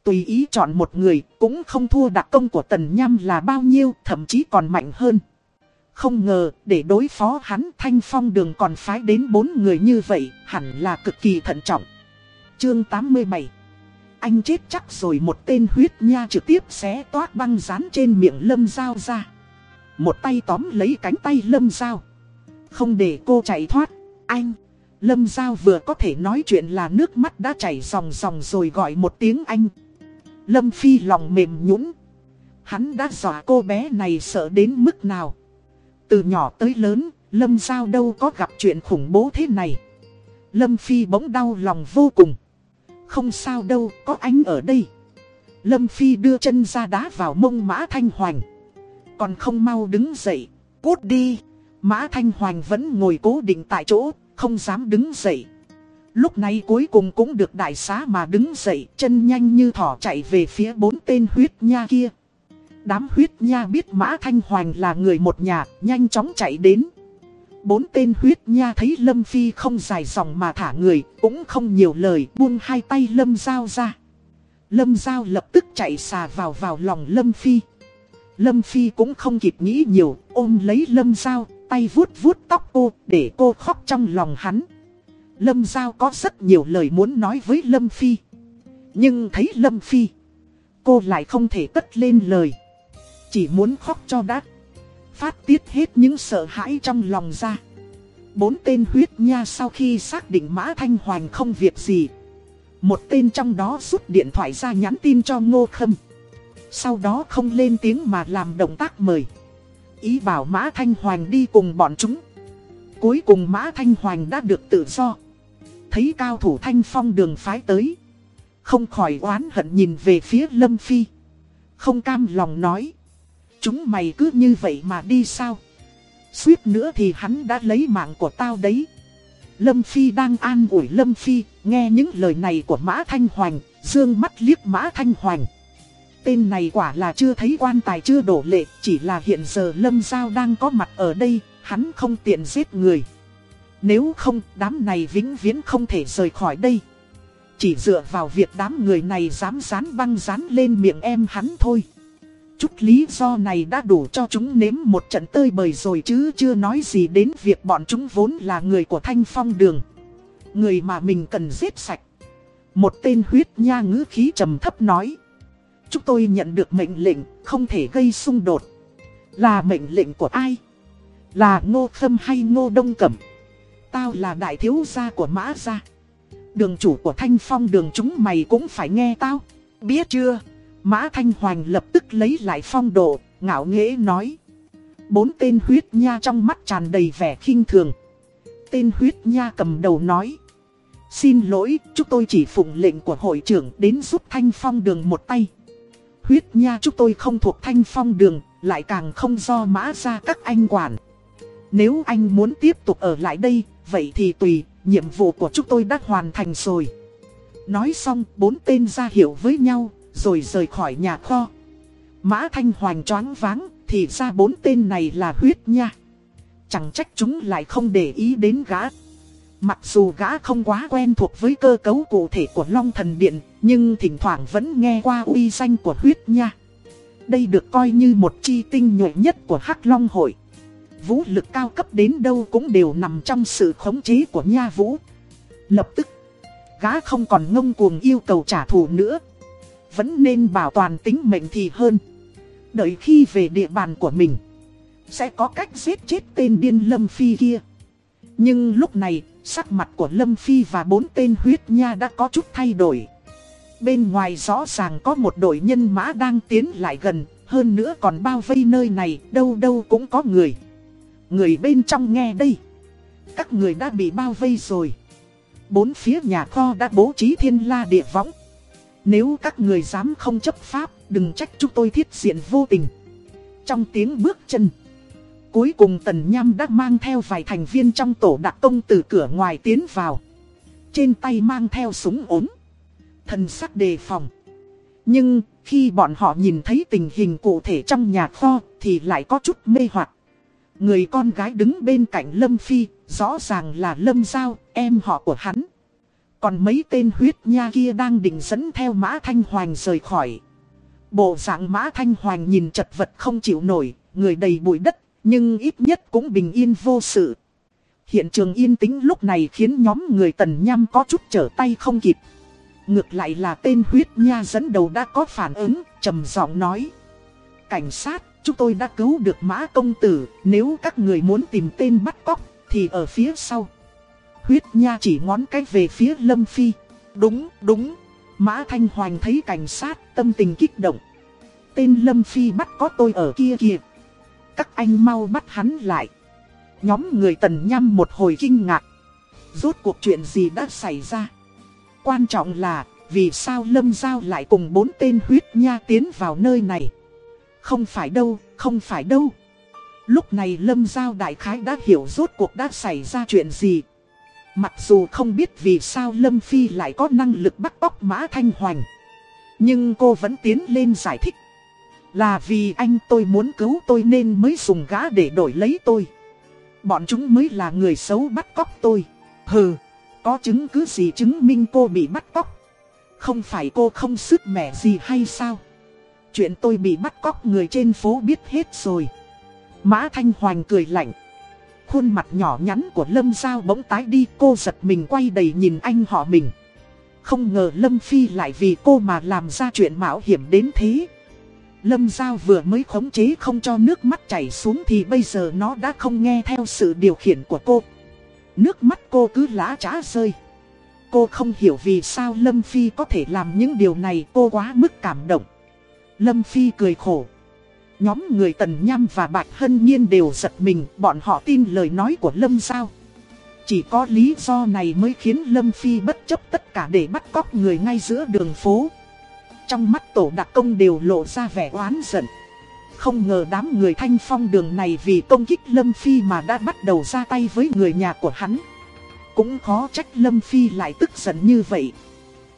Tùy ý chọn một người cũng không thua đặc công của Tần Nham là bao nhiêu, thậm chí còn mạnh hơn. Không ngờ, để đối phó hắn Thanh Phong đường còn phái đến bốn người như vậy, hẳn là cực kỳ thận trọng. Chương 87 Anh chết chắc rồi một tên huyết nha trực tiếp xé toát băng rán trên miệng lâm dao ra. Một tay tóm lấy cánh tay lâm dao. Không để cô chạy thoát. Anh! Lâm Giao vừa có thể nói chuyện là nước mắt đã chảy ròng ròng rồi gọi một tiếng anh. Lâm Phi lòng mềm nhũn Hắn đã dọa cô bé này sợ đến mức nào. Từ nhỏ tới lớn, Lâm Giao đâu có gặp chuyện khủng bố thế này. Lâm Phi bỗng đau lòng vô cùng. Không sao đâu, có anh ở đây. Lâm Phi đưa chân ra đá vào mông Mã Thanh Hoành. Còn không mau đứng dậy, cút đi. Mã Thanh Hoành vẫn ngồi cố định tại chỗ, không dám đứng dậy. Lúc này cuối cùng cũng được đại xá mà đứng dậy, chân nhanh như thỏ chạy về phía bốn tên huyết nha kia. Đám huyết nha biết Mã Thanh Hoành là người một nhà, nhanh chóng chạy đến. Bốn tên huyết nha thấy Lâm Phi không dài dòng mà thả người, cũng không nhiều lời, buông hai tay Lâm Giao ra. Lâm Giao lập tức chạy xà vào vào lòng Lâm Phi. Lâm Phi cũng không kịp nghĩ nhiều, ôm lấy Lâm Giao, tay vuốt vuốt tóc cô, để cô khóc trong lòng hắn. Lâm Giao có rất nhiều lời muốn nói với Lâm Phi. Nhưng thấy Lâm Phi, cô lại không thể cất lên lời. Chỉ muốn khóc cho đắt. Phát tiết hết những sợ hãi trong lòng ra. Bốn tên huyết nha sau khi xác định Mã Thanh Hoành không việc gì. Một tên trong đó rút điện thoại ra nhắn tin cho Ngô Khâm. Sau đó không lên tiếng mà làm động tác mời. Ý bảo Mã Thanh Hoành đi cùng bọn chúng. Cuối cùng Mã Thanh Hoành đã được tự do. Thấy cao thủ Thanh Phong đường phái tới. Không khỏi oán hận nhìn về phía Lâm Phi. Không cam lòng nói. Chúng mày cứ như vậy mà đi sao? Suýt nữa thì hắn đã lấy mạng của tao đấy. Lâm Phi đang an ủi Lâm Phi, nghe những lời này của Mã Thanh Hoành, dương mắt liếc Mã Thanh Hoành. Tên này quả là chưa thấy quan tài chưa đổ lệ, chỉ là hiện giờ Lâm Giao đang có mặt ở đây, hắn không tiện giết người. Nếu không, đám này vĩnh viễn không thể rời khỏi đây. Chỉ dựa vào việc đám người này dám dán băng dán lên miệng em hắn thôi. Chút lý do này đã đủ cho chúng nếm một trận tơi bời rồi chứ chưa nói gì đến việc bọn chúng vốn là người của Thanh Phong Đường. Người mà mình cần giết sạch. Một tên huyết nha ngữ khí trầm thấp nói. Chúng tôi nhận được mệnh lệnh không thể gây xung đột. Là mệnh lệnh của ai? Là Ngô Khâm hay Ngô Đông Cẩm? Tao là đại thiếu gia của Mã Gia. Đường chủ của Thanh Phong đường chúng mày cũng phải nghe tao. Biết chưa? Mã Thanh Hoành lập tức lấy lại phong độ, ngạo nghễ nói. Bốn tên huyết nha trong mắt tràn đầy vẻ khinh thường. Tên huyết nha cầm đầu nói. Xin lỗi, chúng tôi chỉ phụng lệnh của hội trưởng đến giúp Thanh Phong đường một tay. Huyết nha chúng tôi không thuộc Thanh Phong đường, lại càng không do mã ra các anh quản. Nếu anh muốn tiếp tục ở lại đây, vậy thì tùy, nhiệm vụ của chúng tôi đã hoàn thành rồi. Nói xong, bốn tên ra hiểu với nhau, rồi rời khỏi nhà kho. Mã Thanh Hoành choáng váng, thì ra bốn tên này là huyết nha. Chẳng trách chúng lại không để ý đến gã. Mặc dù gã không quá quen thuộc với cơ cấu cụ thể của Long Thần Điện, nhưng thỉnh thoảng vẫn nghe qua uy danh của huyết nha. Đây được coi như một chi tinh nhuệ nhất của Hắc Long Hội. Vũ lực cao cấp đến đâu cũng đều nằm trong sự khống chế của nha vũ. Lập tức, gã không còn ngông cuồng yêu cầu trả thù nữa. Vẫn nên bảo toàn tính mệnh thì hơn. Đợi khi về địa bàn của mình, sẽ có cách giết chết tên điên Lâm Phi kia. Nhưng lúc này, sắc mặt của Lâm Phi và bốn tên huyết nha đã có chút thay đổi. Bên ngoài rõ ràng có một đội nhân mã đang tiến lại gần, hơn nữa còn bao vây nơi này, đâu đâu cũng có người. Người bên trong nghe đây. Các người đã bị bao vây rồi. Bốn phía nhà kho đã bố trí thiên la địa võng. Nếu các người dám không chấp pháp, đừng trách chúng tôi thiết diện vô tình. Trong tiếng bước chân, cuối cùng Tần Nham đã mang theo vài thành viên trong tổ đặc công từ cửa ngoài tiến vào. Trên tay mang theo súng ốm, thần sắc đề phòng. Nhưng, khi bọn họ nhìn thấy tình hình cụ thể trong nhà kho, thì lại có chút mê hoặc Người con gái đứng bên cạnh Lâm Phi, rõ ràng là Lâm Giao, em họ của hắn. Còn mấy tên huyết nha kia đang định dẫn theo Mã Thanh Hoành rời khỏi. Bộ dạng Mã Thanh Hoành nhìn chật vật không chịu nổi, người đầy bụi đất, nhưng ít nhất cũng bình yên vô sự. Hiện trường yên tĩnh lúc này khiến nhóm người tần nham có chút trở tay không kịp. Ngược lại là tên huyết nha dẫn đầu đã có phản ứng, trầm giọng nói. Cảnh sát, chúng tôi đã cứu được mã công tử, nếu các người muốn tìm tên bắt cóc, thì ở phía sau. Huyết nha chỉ ngón cái về phía Lâm Phi. Đúng, đúng. Mã Thanh Hoành thấy cảnh sát, tâm tình kích động. Tên Lâm Phi bắt có tôi ở kia kìa. Các anh mau bắt hắn lại. Nhóm người tần nhăm một hồi kinh ngạc. Rốt cuộc chuyện gì đã xảy ra? Quan trọng là, vì sao Lâm Giao lại cùng bốn tên huyết nha tiến vào nơi này? Không phải đâu, không phải đâu. Lúc này Lâm Giao đại khái đã hiểu rốt cuộc đã xảy ra chuyện gì. Mặc dù không biết vì sao Lâm Phi lại có năng lực bắt bóc Mã Thanh Hoành. Nhưng cô vẫn tiến lên giải thích. Là vì anh tôi muốn cứu tôi nên mới dùng gã để đổi lấy tôi. Bọn chúng mới là người xấu bắt cóc tôi. Hừ, có chứng cứ gì chứng minh cô bị bắt cóc? Không phải cô không sức mẻ gì hay sao? Chuyện tôi bị bắt cóc người trên phố biết hết rồi. Mã Thanh Hoành cười lạnh. Khuôn mặt nhỏ nhắn của Lâm Giao bỗng tái đi, cô giật mình quay đầy nhìn anh họ mình. Không ngờ Lâm Phi lại vì cô mà làm ra chuyện mạo hiểm đến thế. Lâm Giao vừa mới khống chế không cho nước mắt chảy xuống thì bây giờ nó đã không nghe theo sự điều khiển của cô. Nước mắt cô cứ lã trá rơi. Cô không hiểu vì sao Lâm Phi có thể làm những điều này, cô quá mức cảm động. Lâm Phi cười khổ. Nhóm người Tần Nham và Bạch Hân Nhiên đều giật mình, bọn họ tin lời nói của Lâm Giao. Chỉ có lý do này mới khiến Lâm Phi bất chấp tất cả để bắt cóc người ngay giữa đường phố. Trong mắt tổ đặc công đều lộ ra vẻ oán giận. Không ngờ đám người thanh phong đường này vì công kích Lâm Phi mà đã bắt đầu ra tay với người nhà của hắn. Cũng khó trách Lâm Phi lại tức giận như vậy.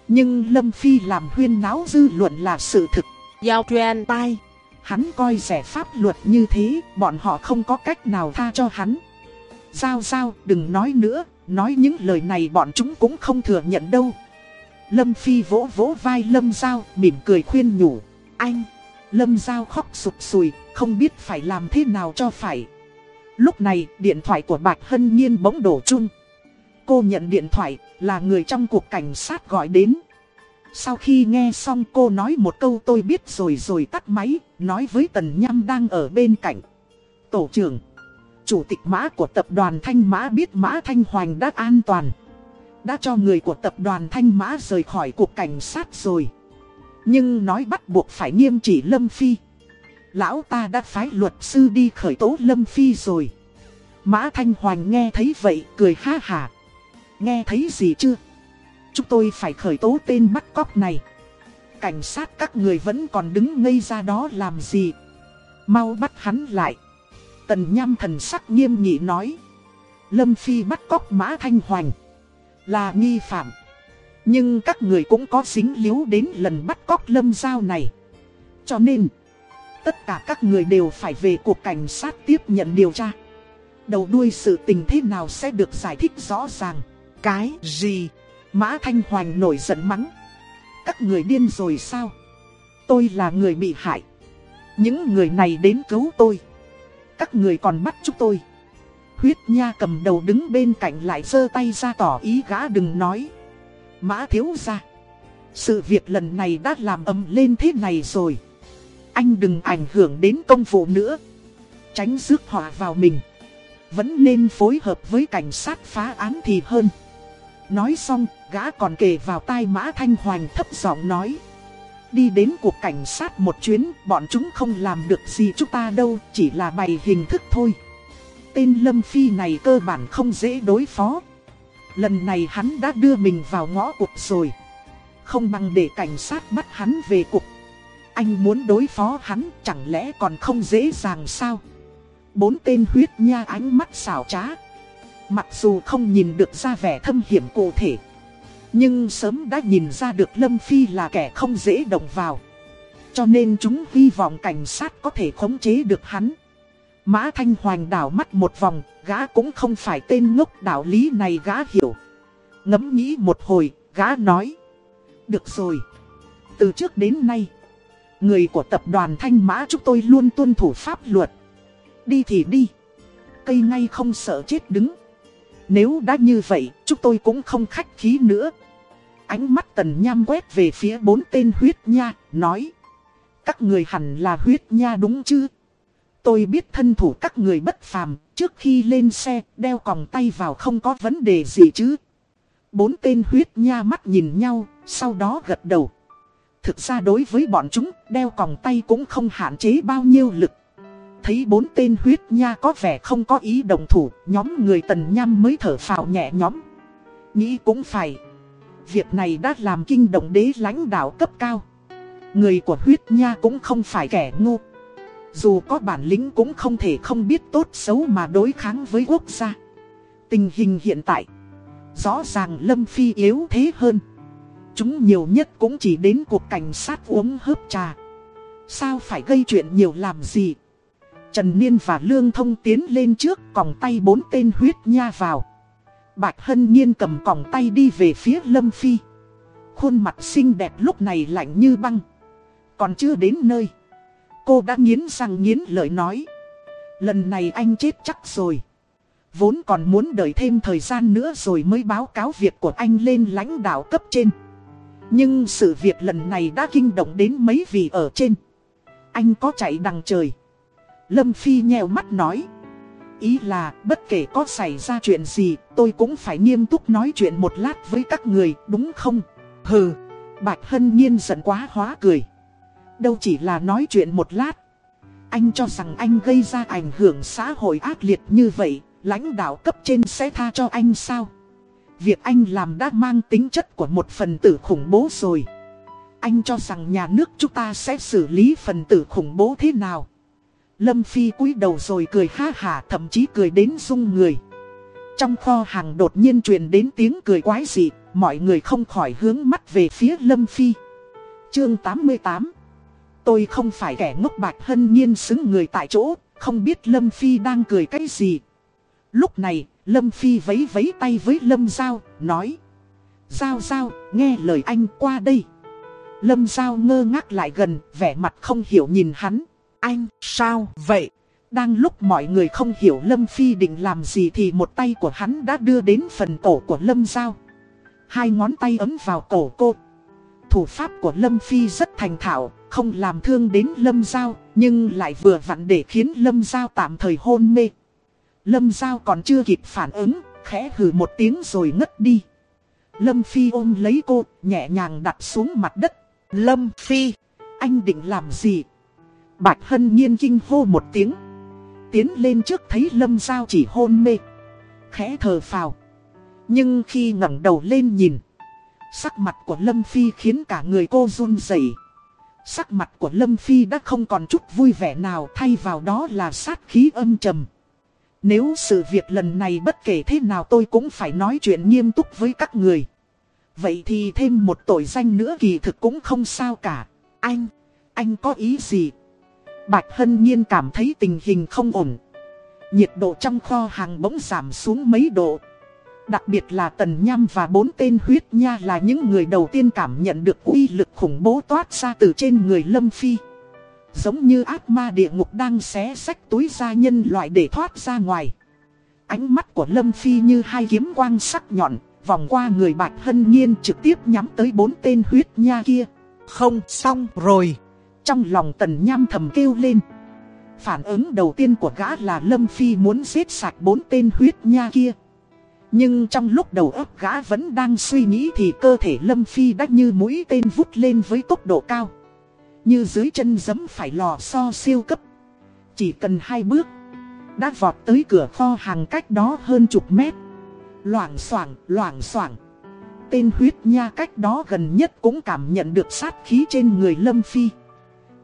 Nhưng Lâm Phi làm huyên náo dư luận là sự thực. Giao truyền tai. Hắn coi rẻ pháp luật như thế, bọn họ không có cách nào tha cho hắn. Giao giao, đừng nói nữa, nói những lời này bọn chúng cũng không thừa nhận đâu. Lâm Phi vỗ vỗ vai Lâm Giao, mỉm cười khuyên nhủ. Anh, Lâm Giao khóc sụp sùi, không biết phải làm thế nào cho phải. Lúc này, điện thoại của Bạch Hân Nhiên bỗng đổ chung. Cô nhận điện thoại, là người trong cuộc cảnh sát gọi đến. Sau khi nghe xong cô nói một câu tôi biết rồi rồi tắt máy, nói với Tần Nham đang ở bên cạnh. Tổ trưởng, chủ tịch mã của tập đoàn Thanh Mã biết Mã Thanh Hoành đã an toàn. Đã cho người của tập đoàn Thanh Mã rời khỏi cuộc cảnh sát rồi. Nhưng nói bắt buộc phải nghiêm trị Lâm Phi. Lão ta đã phái luật sư đi khởi tố Lâm Phi rồi. Mã Thanh Hoành nghe thấy vậy cười ha hà. Nghe thấy gì chưa? Chúng tôi phải khởi tố tên bắt cóc này. Cảnh sát các người vẫn còn đứng ngây ra đó làm gì? Mau bắt hắn lại. Tần Nham thần sắc nghiêm nghị nói. Lâm Phi bắt cóc Mã Thanh Hoành. Là nghi phạm. Nhưng các người cũng có dính líu đến lần bắt cóc Lâm Giao này. Cho nên, tất cả các người đều phải về cuộc cảnh sát tiếp nhận điều tra. Đầu đuôi sự tình thế nào sẽ được giải thích rõ ràng. Cái gì? Mã Thanh Hoành nổi giận mắng. Các người điên rồi sao? Tôi là người bị hại. Những người này đến cứu tôi. Các người còn bắt chúng tôi. Huyết Nha cầm đầu đứng bên cạnh lại giơ tay ra tỏ ý gã đừng nói. Mã thiếu ra. Sự việc lần này đã làm ầm lên thế này rồi. Anh đừng ảnh hưởng đến công vụ nữa. Tránh rước họa vào mình. Vẫn nên phối hợp với cảnh sát phá án thì hơn. Nói xong, gã còn kề vào tai Mã Thanh Hoành thấp giọng nói. Đi đến cuộc cảnh sát một chuyến, bọn chúng không làm được gì chúng ta đâu, chỉ là bày hình thức thôi. Tên Lâm Phi này cơ bản không dễ đối phó. Lần này hắn đã đưa mình vào ngõ cụt rồi. Không bằng để cảnh sát bắt hắn về cục. Anh muốn đối phó hắn chẳng lẽ còn không dễ dàng sao? Bốn tên huyết nha ánh mắt xảo trá. Mặc dù không nhìn được ra vẻ thâm hiểm cụ thể. Nhưng sớm đã nhìn ra được Lâm Phi là kẻ không dễ động vào. Cho nên chúng hy vọng cảnh sát có thể khống chế được hắn. Mã Thanh Hoành đảo mắt một vòng, gã cũng không phải tên ngốc đạo lý này gã hiểu. ngấm nghĩ một hồi, gã nói. Được rồi. Từ trước đến nay, người của tập đoàn Thanh Mã chúng tôi luôn tuân thủ pháp luật. Đi thì đi. Cây ngay không sợ chết đứng. Nếu đã như vậy, chúng tôi cũng không khách khí nữa. Ánh mắt tần nham quét về phía bốn tên huyết nha, nói. Các người hẳn là huyết nha đúng chứ? Tôi biết thân thủ các người bất phàm, trước khi lên xe, đeo còng tay vào không có vấn đề gì chứ. Bốn tên huyết nha mắt nhìn nhau, sau đó gật đầu. Thực ra đối với bọn chúng, đeo còng tay cũng không hạn chế bao nhiêu lực. Thấy bốn tên huyết nha có vẻ không có ý đồng thủ, nhóm người tần nham mới thở phào nhẹ nhóm. Nghĩ cũng phải. Việc này đã làm kinh động đế lãnh đạo cấp cao. Người của huyết nha cũng không phải kẻ ngu. Dù có bản lĩnh cũng không thể không biết tốt xấu mà đối kháng với quốc gia. Tình hình hiện tại, rõ ràng Lâm Phi yếu thế hơn. Chúng nhiều nhất cũng chỉ đến cuộc cảnh sát uống hớp trà. Sao phải gây chuyện nhiều làm gì? Trần Niên và Lương Thông tiến lên trước, còng tay bốn tên huyết nha vào. Bạch Hân Nhiên cầm còng tay đi về phía Lâm Phi. Khuôn mặt xinh đẹp lúc này lạnh như băng. Còn chưa đến nơi. Cô đã nghiến răng nghiến lợi nói. Lần này anh chết chắc rồi. Vốn còn muốn đợi thêm thời gian nữa rồi mới báo cáo việc của anh lên lãnh đạo cấp trên. Nhưng sự việc lần này đã kinh động đến mấy vị ở trên. Anh có chạy đằng trời. Lâm Phi nheo mắt nói. Ý là bất kể có xảy ra chuyện gì tôi cũng phải nghiêm túc nói chuyện một lát với các người đúng không? Hừ, Bạch Hân Nhiên giận quá hóa cười đâu chỉ là nói chuyện một lát. Anh cho rằng anh gây ra ảnh hưởng xã hội ác liệt như vậy, lãnh đạo cấp trên sẽ tha cho anh sao? Việc anh làm đã mang tính chất của một phần tử khủng bố rồi. Anh cho rằng nhà nước chúng ta sẽ xử lý phần tử khủng bố thế nào? Lâm Phi cúi đầu rồi cười ha hả thậm chí cười đến rung người. Trong kho hàng đột nhiên truyền đến tiếng cười quái dị, mọi người không khỏi hướng mắt về phía Lâm Phi. Chương 88 Tôi không phải kẻ ngốc bạch hân nhiên xứng người tại chỗ, không biết Lâm Phi đang cười cái gì. Lúc này, Lâm Phi vấy vấy tay với Lâm Giao, nói. Giao Giao, nghe lời anh qua đây. Lâm Giao ngơ ngác lại gần, vẻ mặt không hiểu nhìn hắn. Anh, sao vậy? Đang lúc mọi người không hiểu Lâm Phi định làm gì thì một tay của hắn đã đưa đến phần cổ của Lâm Giao. Hai ngón tay ấm vào cổ cô. Thủ pháp của Lâm Phi rất thành thạo, không làm thương đến Lâm Giao, nhưng lại vừa vặn để khiến Lâm Giao tạm thời hôn mê. Lâm Giao còn chưa kịp phản ứng, khẽ hừ một tiếng rồi ngất đi. Lâm Phi ôm lấy cô, nhẹ nhàng đặt xuống mặt đất. Lâm Phi, anh định làm gì? Bạch Hân nhiên kinh hô một tiếng. Tiến lên trước thấy Lâm Giao chỉ hôn mê. Khẽ thở phào. Nhưng khi ngẩng đầu lên nhìn, sắc mặt của Lâm Phi khiến cả người cô run rẩy. Sắc mặt của Lâm Phi đã không còn chút vui vẻ nào thay vào đó là sát khí âm trầm. Nếu sự việc lần này bất kể thế nào tôi cũng phải nói chuyện nghiêm túc với các người. Vậy thì thêm một tội danh nữa kỳ thực cũng không sao cả. Anh, anh có ý gì? Bạch Hân Nhiên cảm thấy tình hình không ổn. Nhiệt độ trong kho hàng bỗng giảm xuống mấy độ. Đặc biệt là Tần Nham và bốn tên huyết nha là những người đầu tiên cảm nhận được uy lực khủng bố toát ra từ trên người Lâm Phi. Giống như ác ma địa ngục đang xé sách túi ra nhân loại để thoát ra ngoài. Ánh mắt của Lâm Phi như hai kiếm quang sắc nhọn, vòng qua người Bạch Hân Nhiên trực tiếp nhắm tới bốn tên huyết nha kia. Không, xong rồi. Trong lòng Tần Nham thầm kêu lên. Phản ứng đầu tiên của gã là Lâm Phi muốn giết sạch bốn tên huyết nha kia. Nhưng trong lúc đầu óc gã vẫn đang suy nghĩ thì cơ thể Lâm Phi đã như mũi tên vút lên với tốc độ cao. Như dưới chân giấm phải lò so siêu cấp. Chỉ cần hai bước, đã vọt tới cửa kho hàng cách đó hơn chục mét. Loảng xoảng, loảng xoảng. Tên huyết nha cách đó gần nhất cũng cảm nhận được sát khí trên người Lâm Phi.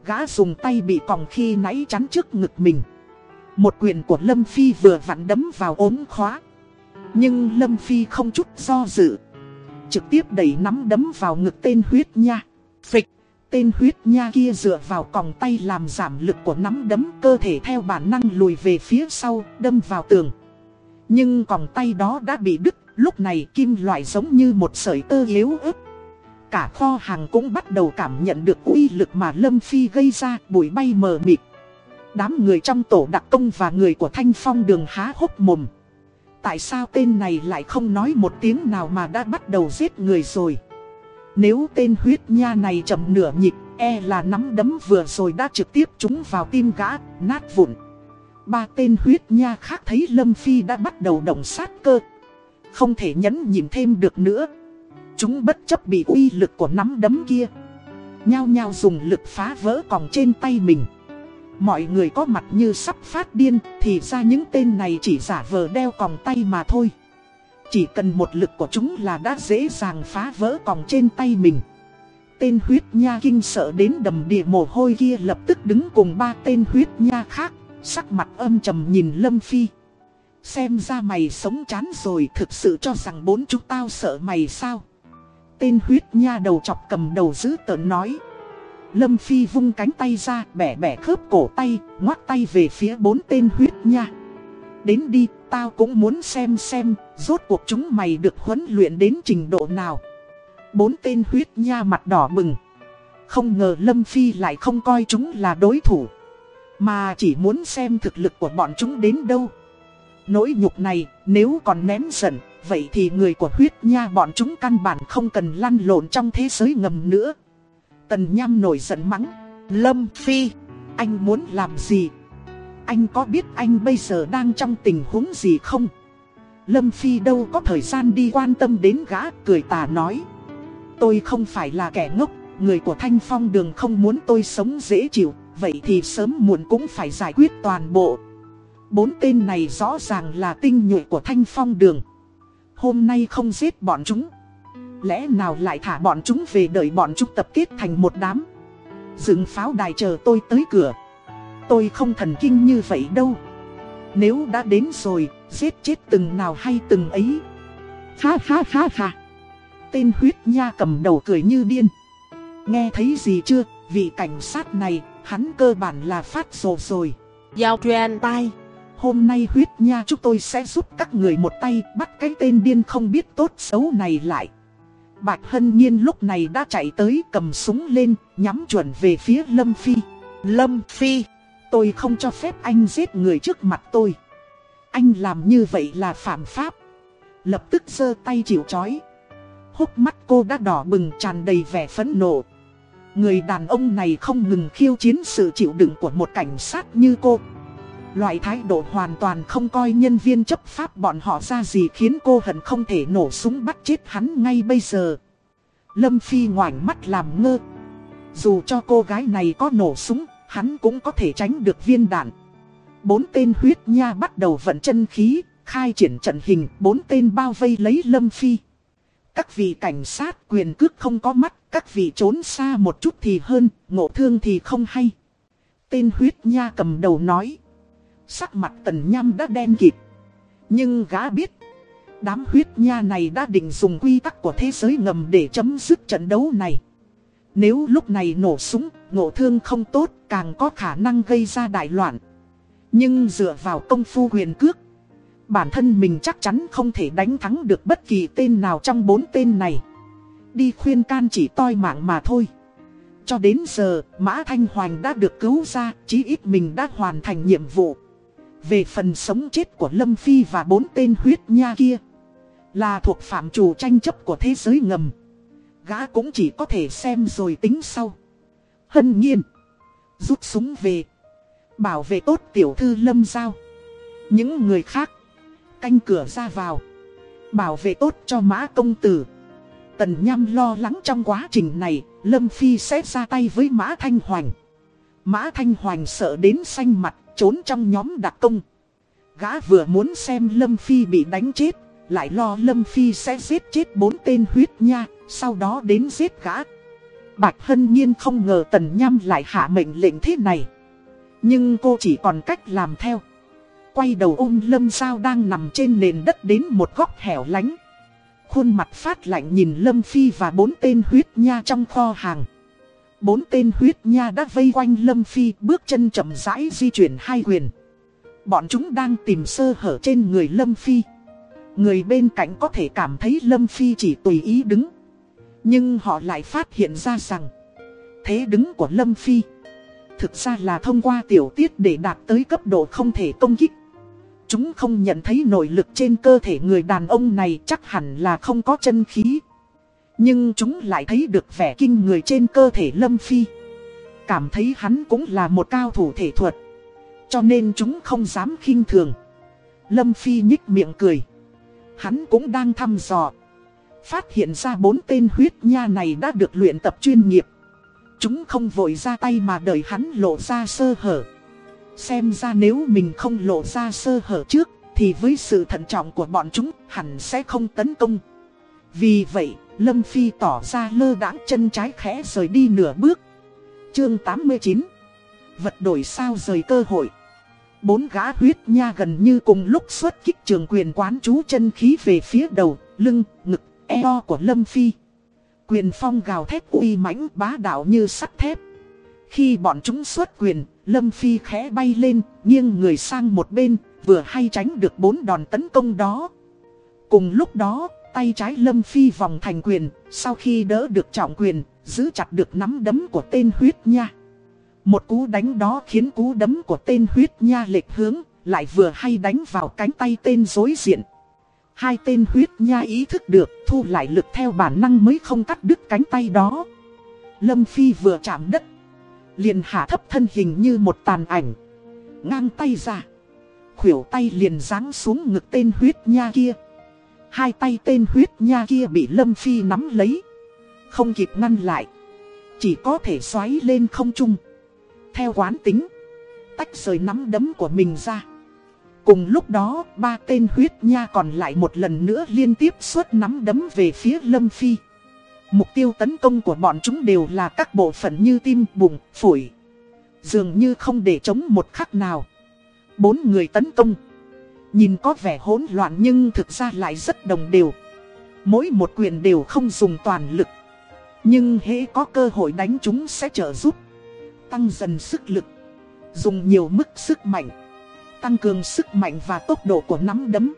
Gã dùng tay bị còng khi nãy chắn trước ngực mình. Một quyền của Lâm Phi vừa vặn đấm vào ốm khóa. Nhưng Lâm Phi không chút do dự Trực tiếp đẩy nắm đấm vào ngực tên huyết nha Phịch Tên huyết nha kia dựa vào còng tay làm giảm lực của nắm đấm cơ thể theo bản năng lùi về phía sau, đâm vào tường. Nhưng còng tay đó đã bị đứt, lúc này kim loại giống như một sợi tơ yếu ớt. Cả kho hàng cũng bắt đầu cảm nhận được uy lực mà Lâm Phi gây ra, bụi bay mờ mịt. Đám người trong tổ đặc công và người của Thanh Phong đường há hốc mồm. Tại sao tên này lại không nói một tiếng nào mà đã bắt đầu giết người rồi? Nếu tên huyết nha này chậm nửa nhịp, e là nắm đấm vừa rồi đã trực tiếp trúng vào tim gã, nát vụn. Ba tên huyết nha khác thấy Lâm Phi đã bắt đầu động sát cơ. Không thể nhấn nhịn thêm được nữa. Chúng bất chấp bị uy lực của nắm đấm kia. Nhao nhao dùng lực phá vỡ còng trên tay mình. Mọi người có mặt như sắp phát điên thì ra những tên này chỉ giả vờ đeo còng tay mà thôi. Chỉ cần một lực của chúng là đã dễ dàng phá vỡ còng trên tay mình. Tên huyết nha kinh sợ đến đầm địa mồ hôi kia lập tức đứng cùng ba tên huyết nha khác, sắc mặt âm trầm nhìn Lâm Phi. Xem ra mày sống chán rồi thực sự cho rằng bốn chúng tao sợ mày sao. Tên huyết nha đầu chọc cầm đầu giữ tợn nói. Lâm Phi vung cánh tay ra, bẻ bẻ khớp cổ tay, ngoắt tay về phía bốn tên huyết nha. Đến đi, tao cũng muốn xem xem, rốt cuộc chúng mày được huấn luyện đến trình độ nào. Bốn tên huyết nha mặt đỏ mừng Không ngờ Lâm Phi lại không coi chúng là đối thủ. Mà chỉ muốn xem thực lực của bọn chúng đến đâu. Nỗi nhục này, nếu còn ném giận, vậy thì người của huyết nha bọn chúng căn bản không cần lăn lộn trong thế giới ngầm nữa. Tần Nham nổi giận mắng. Lâm Phi, anh muốn làm gì? Anh có biết anh bây giờ đang trong tình huống gì không? Lâm Phi đâu có thời gian đi quan tâm đến gã, cười tà nói. Tôi không phải là kẻ ngốc, người của Thanh Phong đường không muốn tôi sống dễ chịu, vậy thì sớm muộn cũng phải giải quyết toàn bộ. Bốn tên này rõ ràng là tinh nhuệ của Thanh Phong đường. Hôm nay không giết bọn chúng. Lẽ nào lại thả bọn chúng về đợi bọn chúng tập kết thành một đám? Dựng pháo đài chờ tôi tới cửa. Tôi không thần kinh như vậy đâu. Nếu đã đến rồi, Giết chết từng nào hay từng ấy. Ha ha ha ha. Tên huyết nha cầm đầu cười như điên. Nghe thấy gì chưa? Vị cảnh sát này, Hắn cơ bản là phát rồ rồi. Giao truyền tai. Hôm nay huyết nha chúng tôi sẽ giúp các người một tay Bắt cái tên điên không biết tốt xấu này lại Bạch Hân Nhiên lúc này đã chạy tới cầm súng lên, nhắm chuẩn về phía Lâm Phi. Lâm Phi, tôi không cho phép anh giết người trước mặt tôi. Anh làm như vậy là phạm pháp. Lập tức giơ tay chịu chói. Hốc mắt cô đã đỏ bừng tràn đầy vẻ phẫn nộ. Người đàn ông này không ngừng khiêu chiến sự chịu đựng của một cảnh sát như cô. Loại thái độ hoàn toàn không coi nhân viên chấp pháp bọn họ ra gì khiến cô hận không thể nổ súng bắt chết hắn ngay bây giờ. Lâm Phi ngoảnh mắt làm ngơ. Dù cho cô gái này có nổ súng, hắn cũng có thể tránh được viên đạn. Bốn tên huyết nha bắt đầu vận chân khí, khai triển trận hình, bốn tên bao vây lấy Lâm Phi. Các vị cảnh sát quyền cước không có mắt, các vị trốn xa một chút thì hơn, ngộ thương thì không hay. Tên huyết nha cầm đầu nói. Sắc mặt tần nham đã đen kịt. Nhưng gã biết. Đám huyết nha này đã định dùng quy tắc của thế giới ngầm để chấm dứt trận đấu này. Nếu lúc này nổ súng, ngộ thương không tốt, càng có khả năng gây ra đại loạn. Nhưng dựa vào công phu huyền cước, bản thân mình chắc chắn không thể đánh thắng được bất kỳ tên nào trong bốn tên này. Đi khuyên can chỉ toi mạng mà thôi. Cho đến giờ, Mã Thanh Hoành đã được cứu ra, chí ít mình đã hoàn thành nhiệm vụ. Về phần sống chết của Lâm Phi và bốn tên huyết nha kia, Là thuộc phạm chủ tranh chấp của thế giới ngầm. Gã cũng chỉ có thể xem rồi tính sau. Hân nhiên, Rút súng về, Bảo vệ tốt tiểu thư Lâm Giao. Những người khác, Canh cửa ra vào, Bảo vệ tốt cho mã công tử. Tần Nham lo lắng trong quá trình này, Lâm Phi sẽ ra tay với Mã Thanh Hoành. Mã Thanh Hoành sợ đến xanh mặt trốn trong nhóm đặc công. Gã vừa muốn xem Lâm Phi bị đánh chết, lại lo Lâm Phi sẽ giết chết bốn tên huyết nha, sau đó đến giết gã. Bạch Hân Nhiên không ngờ Tần Nham lại hạ mệnh lệnh thế này. Nhưng cô chỉ còn cách làm theo. Quay đầu ôm Lâm Giao đang nằm trên nền đất đến một góc hẻo lánh. Khuôn mặt phát lạnh nhìn Lâm Phi và bốn tên huyết nha trong kho hàng. Bốn tên huyết nha đã vây quanh Lâm Phi, bước chân chậm rãi di chuyển hai quyền. Bọn chúng đang tìm sơ hở trên người Lâm Phi. Người bên cạnh có thể cảm thấy Lâm Phi chỉ tùy ý đứng. Nhưng họ lại phát hiện ra rằng, Thế đứng của Lâm Phi, Thực ra là thông qua tiểu tiết để đạt tới cấp độ không thể công kích Chúng không nhận thấy nội lực trên cơ thể người đàn ông này chắc hẳn là không có chân khí nhưng chúng lại thấy được vẻ kinh người trên cơ thể Lâm Phi. Cảm thấy hắn cũng là một cao thủ thể thuật. Cho nên chúng không dám khinh thường. Lâm Phi nhích miệng cười. Hắn cũng đang thăm dò. Phát hiện ra bốn tên huyết nha này đã được luyện tập chuyên nghiệp. Chúng không vội ra tay mà đợi hắn lộ ra sơ hở. Xem ra nếu mình không lộ ra sơ hở trước, Thì với sự thận trọng của bọn chúng, hẳn sẽ không tấn công. Vì vậy Lâm Phi tỏ ra lơ đãng chân trái khẽ rời đi nửa bước Chương 89 Vật đổi sao rời cơ hội Bốn gã huyết nha gần như cùng lúc xuất kích trường quyền quán chú chân khí về phía đầu, lưng, ngực, eo của Lâm Phi. Quyền phong gào thép uy mãnh bá đạo như sắt thép. Khi bọn chúng xuất quyền, Lâm Phi khẽ bay lên, nghiêng người sang một bên, vừa hay tránh được bốn đòn tấn công đó. Cùng lúc đó, tay trái Lâm Phi vòng thành quyền, sau khi đỡ được trọng quyền, giữ chặt được nắm đấm của tên huyết nha. Một cú đánh đó khiến cú đấm của tên huyết nha lệch hướng, lại vừa hay đánh vào cánh tay tên dối diện. Hai tên huyết nha ý thức được, thu lại lực theo bản năng mới không cắt đứt cánh tay đó. Lâm Phi vừa chạm đất, liền hạ thấp thân hình như một tàn ảnh. Ngang tay ra, khuỷu tay liền giáng xuống ngực tên huyết nha kia. Hai tay tên huyết nha kia bị Lâm Phi nắm lấy, không kịp ngăn lại. Chỉ có thể xoáy lên không trung. Theo quán tính, tách rời nắm đấm của mình ra. Cùng lúc đó, ba tên huyết nha còn lại một lần nữa liên tiếp suốt nắm đấm về phía Lâm Phi. Mục tiêu tấn công của bọn chúng đều là các bộ phận như tim, bụng, phổi. Dường như không để chống một khắc nào. Bốn người tấn công. Nhìn có vẻ hỗn loạn nhưng thực ra lại rất đồng đều. Mỗi một quyền đều không dùng toàn lực. Nhưng hễ có cơ hội đánh chúng sẽ trợ giúp. Tăng dần sức lực. Dùng nhiều mức sức mạnh tăng cường sức mạnh và tốc độ của nắm đấm.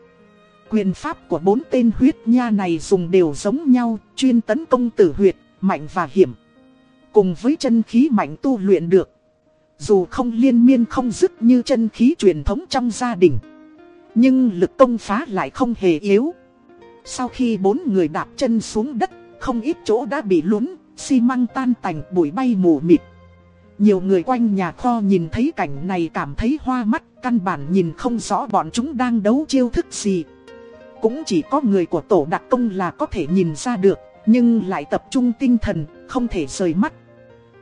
Quyền pháp của bốn tên huyết nha này dùng đều giống nhau, chuyên tấn công tử huyệt, mạnh và hiểm. Cùng với chân khí mạnh tu luyện được. Dù không liên miên không dứt như chân khí truyền thống trong gia đình. Nhưng lực công phá lại không hề yếu. Sau khi bốn người đạp chân xuống đất, không ít chỗ đã bị lún, xi măng tan tành bụi bay mù mịt. Nhiều người quanh nhà kho nhìn thấy cảnh này cảm thấy hoa mắt, căn bản nhìn không rõ bọn chúng đang đấu chiêu thức gì. Cũng chỉ có người của tổ đặc công là có thể nhìn ra được, nhưng lại tập trung tinh thần, không thể rời mắt.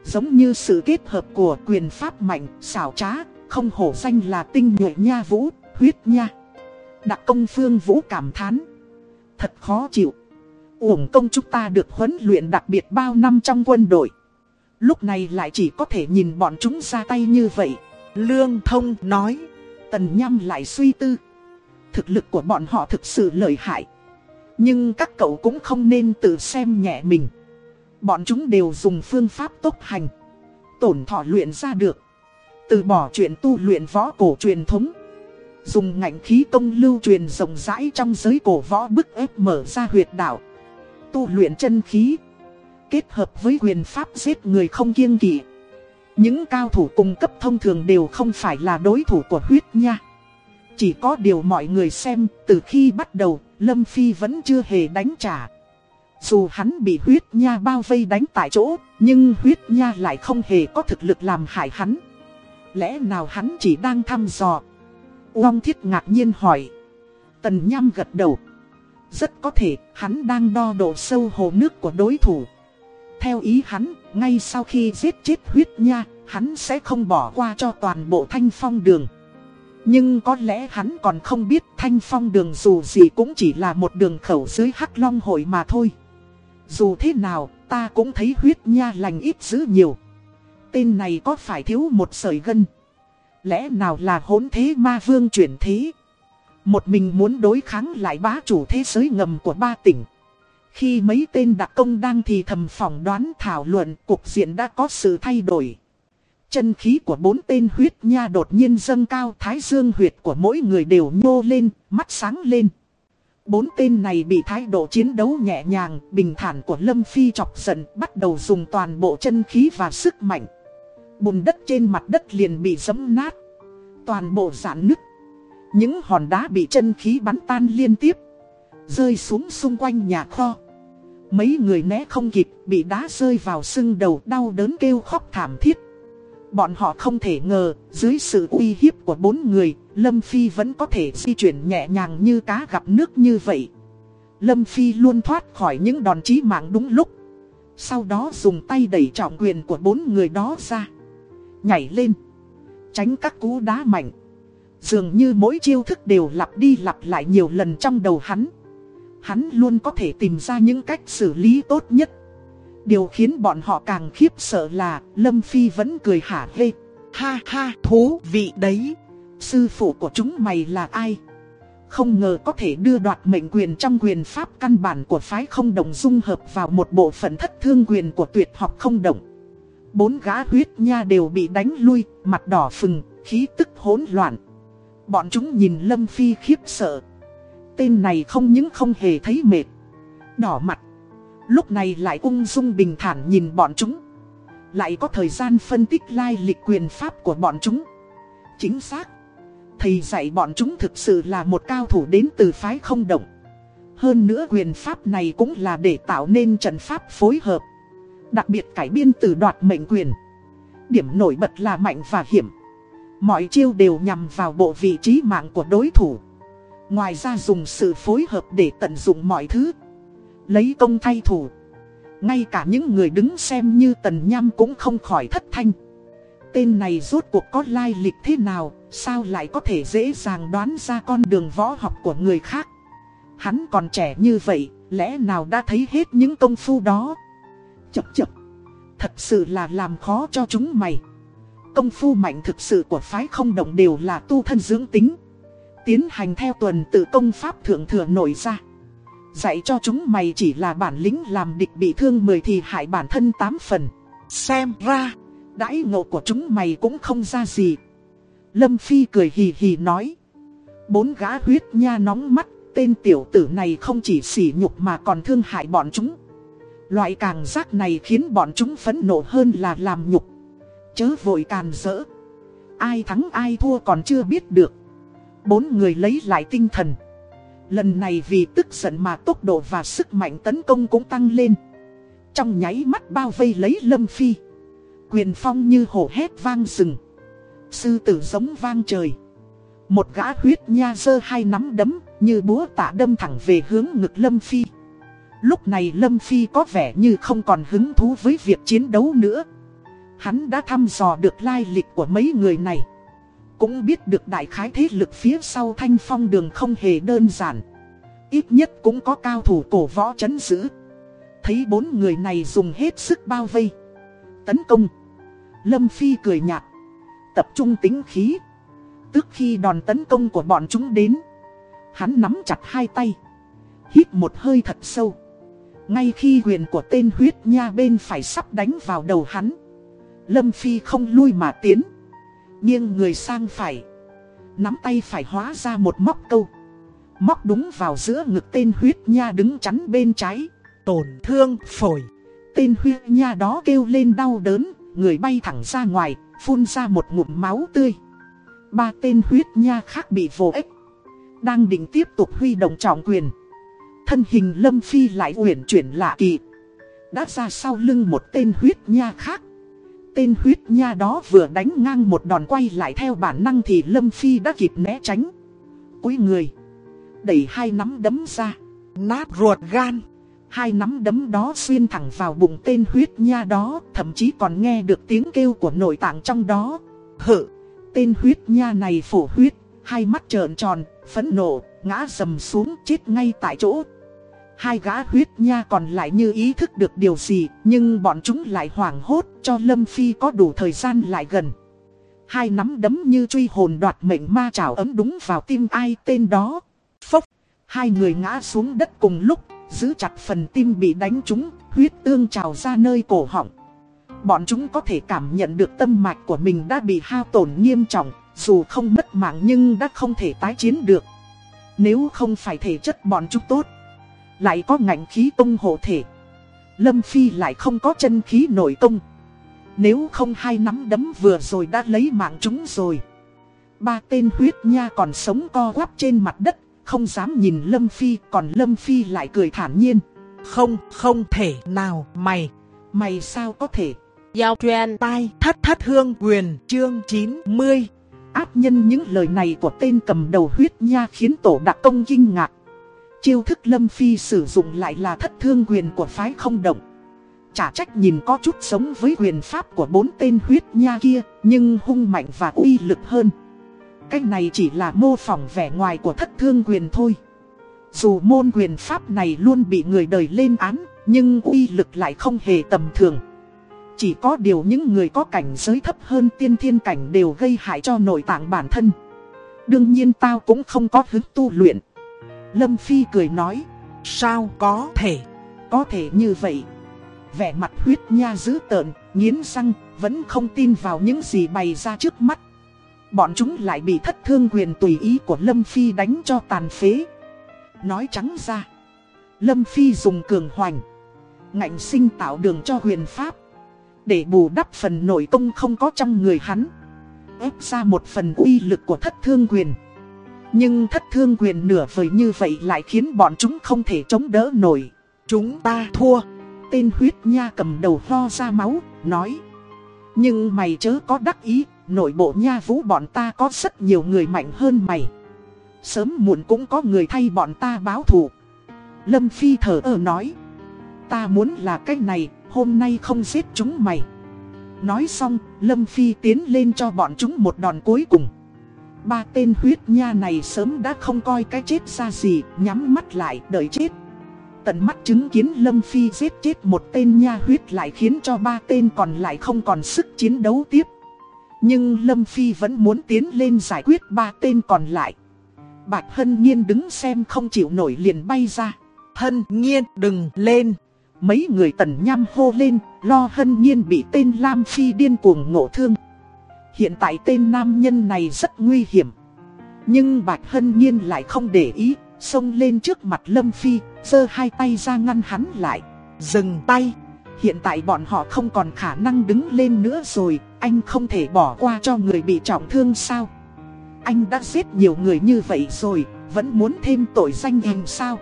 Giống như sự kết hợp của quyền pháp mạnh, xảo trá, không hổ danh là tinh nhuệ nha vũ, huyết nha. Đặc công phương vũ cảm thán. Thật khó chịu. Uổng công chúng ta được huấn luyện đặc biệt bao năm trong quân đội. Lúc này lại chỉ có thể nhìn bọn chúng ra tay như vậy. Lương Thông nói. Tần Nham lại suy tư. Thực lực của bọn họ thực sự lợi hại. Nhưng các cậu cũng không nên tự xem nhẹ mình. Bọn chúng đều dùng phương pháp tốc hành. Tổn thọ luyện ra được. Từ bỏ chuyện tu luyện võ cổ truyền thống. Dùng ngạnh khí công lưu truyền rộng rãi trong giới cổ võ bức ép mở ra huyệt đạo. Tu luyện chân khí kết hợp với quyền pháp giết người không kiêng kỵ. Những cao thủ cung cấp thông thường đều không phải là đối thủ của huyết nha. Chỉ có điều mọi người xem, từ khi bắt đầu, Lâm Phi vẫn chưa hề đánh trả. Dù hắn bị huyết nha bao vây đánh tại chỗ, nhưng huyết nha lại không hề có thực lực làm hại hắn. Lẽ nào hắn chỉ đang thăm dò? Uông Thiết ngạc nhiên hỏi. Tần Nham gật đầu. Rất có thể hắn đang đo độ sâu hồ nước của đối thủ. Theo ý hắn, ngay sau khi giết chết huyết nha, hắn sẽ không bỏ qua cho toàn bộ thanh phong đường. Nhưng có lẽ hắn còn không biết thanh phong đường dù gì cũng chỉ là một đường khẩu dưới hắc long hội mà thôi. Dù thế nào, ta cũng thấy huyết nha lành ít dữ nhiều. Tên này có phải thiếu một sợi gân? Lẽ nào là hỗn thế ma vương chuyển thế? Một mình muốn đối kháng lại bá chủ thế giới ngầm của ba tỉnh. Khi mấy tên đặc công đang thì thầm phỏng đoán thảo luận cục diện đã có sự thay đổi. Chân khí của bốn tên huyết nha đột nhiên dâng cao thái dương huyệt của mỗi người đều nhô lên, mắt sáng lên. Bốn tên này bị thái độ chiến đấu nhẹ nhàng, bình thản của Lâm Phi chọc giận, bắt đầu dùng toàn bộ chân khí và sức mạnh. Bùn đất trên mặt đất liền bị giấm nát. Toàn bộ giãn nứt. Những hòn đá bị chân khí bắn tan liên tiếp. Rơi xuống xung quanh nhà kho. Mấy người né không kịp, bị đá rơi vào sưng đầu đau đớn kêu khóc thảm thiết. Bọn họ không thể ngờ, dưới sự uy hiếp của bốn người, Lâm Phi vẫn có thể di chuyển nhẹ nhàng như cá gặp nước như vậy. Lâm Phi luôn thoát khỏi những đòn chí mạng đúng lúc. Sau đó dùng tay đẩy trọng quyền của bốn người đó ra. Nhảy lên. Tránh các cú đá mạnh. Dường như mỗi chiêu thức đều lặp đi lặp lại nhiều lần trong đầu hắn. Hắn luôn có thể tìm ra những cách xử lý tốt nhất. Điều khiến bọn họ càng khiếp sợ là Lâm Phi vẫn cười hả hê. Ha ha, thú vị đấy. Sư phụ của chúng mày là ai? Không ngờ có thể đưa đoạt mệnh quyền trong quyền pháp căn bản của phái không đồng dung hợp vào một bộ phận thất thương quyền của tuyệt học không đồng. Bốn gã huyết nha đều bị đánh lui, mặt đỏ phừng, khí tức hỗn loạn. Bọn chúng nhìn Lâm Phi khiếp sợ. Tên này không những không hề thấy mệt. Đỏ mặt. Lúc này lại ung dung bình thản nhìn bọn chúng. Lại có thời gian phân tích lai lịch quyền pháp của bọn chúng. Chính xác. Thầy dạy bọn chúng thực sự là một cao thủ đến từ phái không động. Hơn nữa quyền pháp này cũng là để tạo nên trận pháp phối hợp. Đặc biệt cải biên từ đoạt mệnh quyền. Điểm nổi bật là mạnh và hiểm. Mọi chiêu đều nhằm vào bộ vị trí mạng của đối thủ. Ngoài ra dùng sự phối hợp để tận dụng mọi thứ. Lấy công thay thủ. Ngay cả những người đứng xem như tần nham cũng không khỏi thất thanh. Tên này rốt cuộc có lai lịch thế nào, sao lại có thể dễ dàng đoán ra con đường võ học của người khác. Hắn còn trẻ như vậy, lẽ nào đã thấy hết những công phu đó. Chập chập, thật sự là làm khó cho chúng mày. Công phu mạnh thực sự của phái không động đều là tu thân dưỡng tính. Tiến hành theo tuần tự công pháp thượng thừa nổi ra. Dạy cho chúng mày chỉ là bản lĩnh làm địch bị thương 10 thì hại bản thân tám phần. Xem ra, đãi ngộ của chúng mày cũng không ra gì. Lâm Phi cười hì hì nói. Bốn gã huyết nha nóng mắt, tên tiểu tử này không chỉ sỉ nhục mà còn thương hại bọn chúng. Loại càng giác này khiến bọn chúng phẫn nộ hơn là làm nhục. Chớ vội càn rỡ. Ai thắng ai thua còn chưa biết được. Bốn người lấy lại tinh thần. Lần này vì tức giận mà tốc độ và sức mạnh tấn công cũng tăng lên. Trong nháy mắt bao vây lấy Lâm Phi. Quyền phong như hổ hét vang rừng. Sư tử giống vang trời. Một gã huyết nha dơ hai nắm đấm như búa tạ đâm thẳng về hướng ngực Lâm Phi. Lúc này Lâm Phi có vẻ như không còn hứng thú với việc chiến đấu nữa. Hắn đã thăm dò được lai lịch của mấy người này. Cũng biết được đại khái thế lực phía sau thanh phong đường không hề đơn giản. Ít nhất cũng có cao thủ cổ võ chấn giữ. Thấy bốn người này dùng hết sức bao vây. Tấn công. Lâm Phi cười nhạt. Tập trung tính khí. Tức khi đòn tấn công của bọn chúng đến. Hắn nắm chặt hai tay. Hít một hơi thật sâu. Ngay khi quyền của tên huyết nha bên phải sắp đánh vào đầu hắn. Lâm Phi không lui mà tiến. Nghiêng người sang phải. Nắm tay phải hóa ra một móc câu. Móc đúng vào giữa ngực tên huyết nha đứng chắn bên trái. Tổn thương phổi. Tên huyết nha đó kêu lên đau đớn. Người bay thẳng ra ngoài, phun ra một ngụm máu tươi. Ba tên huyết nha khác bị vô ích. Đang định tiếp tục huy động trọng quyền. Thân hình Lâm Phi lại uyển chuyển lạ kỳ. Đã ra sau lưng một tên huyết nha khác. Tên huyết nha đó vừa đánh ngang một đòn quay lại theo bản năng thì Lâm Phi đã kịp né tránh. Cúi người. Đẩy hai nắm đấm ra. Nát ruột gan. Hai nắm đấm đó xuyên thẳng vào bụng tên huyết nha đó. Thậm chí còn nghe được tiếng kêu của nội tạng trong đó. Hự. Tên huyết nha này phổ huyết. Hai mắt trợn tròn, phẫn nộ, ngã rầm xuống chết ngay tại chỗ. Hai gã huyết nha còn lại như ý thức được điều gì, nhưng bọn chúng lại hoảng hốt cho Lâm Phi có đủ thời gian lại gần. Hai nắm đấm như truy hồn đoạt mệnh ma trảo ấm đúng vào tim ai tên đó. Phốc, hai người ngã xuống đất cùng lúc, Giữ chặt phần tim bị đánh trúng, huyết tương trào ra nơi cổ họng. Bọn chúng có thể cảm nhận được tâm mạch của mình đã bị hao tổn nghiêm trọng, dù không mất mạng nhưng đã không thể tái chiến được. Nếu không phải thể chất bọn chúng tốt, lại có ngạnh khí tung hộ thể. Lâm Phi lại không có chân khí nổi công. Nếu không hai nắm đấm vừa rồi đã lấy mạng chúng rồi. Ba tên huyết nha còn sống co quắp trên mặt đất, không dám nhìn Lâm Phi, còn Lâm Phi lại cười thản nhiên. Không, không thể nào, mày. Mày sao có thể? Giao truyền tai thất thất hương quyền chương 90. Áp nhân những lời này của tên cầm đầu huyết nha khiến tổ đặc công kinh ngạc. Chiêu thức Lâm Phi sử dụng lại là thất thương quyền của phái không động. Chả trách nhìn có chút sống với quyền pháp của bốn tên huyết nha kia, nhưng hung mạnh và uy lực hơn. cách này chỉ là mô phỏng vẻ ngoài của thất thương quyền thôi. Dù môn quyền pháp này luôn bị người đời lên án, nhưng uy lực lại không hề tầm thường. Chỉ có điều những người có cảnh giới thấp hơn tiên thiên cảnh đều gây hại cho nội tạng bản thân. Đương nhiên tao cũng không có hứng tu luyện. Lâm Phi cười nói, sao có thể, có thể như vậy. Vẻ mặt huyết nha dữ tợn, nghiến răng, vẫn không tin vào những gì bày ra trước mắt. Bọn chúng lại bị thất thương quyền tùy ý của Lâm Phi đánh cho tàn phế. Nói trắng ra, Lâm Phi dùng cường hoành, ngạnh sinh tạo đường cho huyền pháp. Để bù đắp phần nội công không có trong người hắn ép ra một phần uy lực của thất thương quyền nhưng thất thương quyền nửa vời như vậy lại khiến bọn chúng không thể chống đỡ nổi. Chúng ta thua. Tên huyết nha cầm đầu ho ra máu, nói. Nhưng mày chớ có đắc ý, nội bộ nha vũ bọn ta có rất nhiều người mạnh hơn mày. Sớm muộn cũng có người thay bọn ta báo thù. Lâm Phi thở ơ nói. Ta muốn là cái này, hôm nay không giết chúng mày. Nói xong, Lâm Phi tiến lên cho bọn chúng một đòn cuối cùng. Ba tên huyết nha này sớm đã không coi cái chết ra gì, nhắm mắt lại đợi chết. Tận mắt chứng kiến Lâm Phi giết chết một tên nha huyết lại khiến cho ba tên còn lại không còn sức chiến đấu tiếp. Nhưng Lâm Phi vẫn muốn tiến lên giải quyết ba tên còn lại. Bạch Hân Nhiên đứng xem không chịu nổi liền bay ra. Hân Nhiên đừng lên. Mấy người tần nham hô lên, lo hân nhiên bị tên Lam Phi điên cuồng ngộ thương. Hiện tại tên nam nhân này rất nguy hiểm. Nhưng Bạch Hân Nhiên lại không để ý, xông lên trước mặt Lâm Phi, giơ hai tay ra ngăn hắn lại. Dừng tay, hiện tại bọn họ không còn khả năng đứng lên nữa rồi, anh không thể bỏ qua cho người bị trọng thương sao? Anh đã giết nhiều người như vậy rồi, vẫn muốn thêm tội danh hình sao?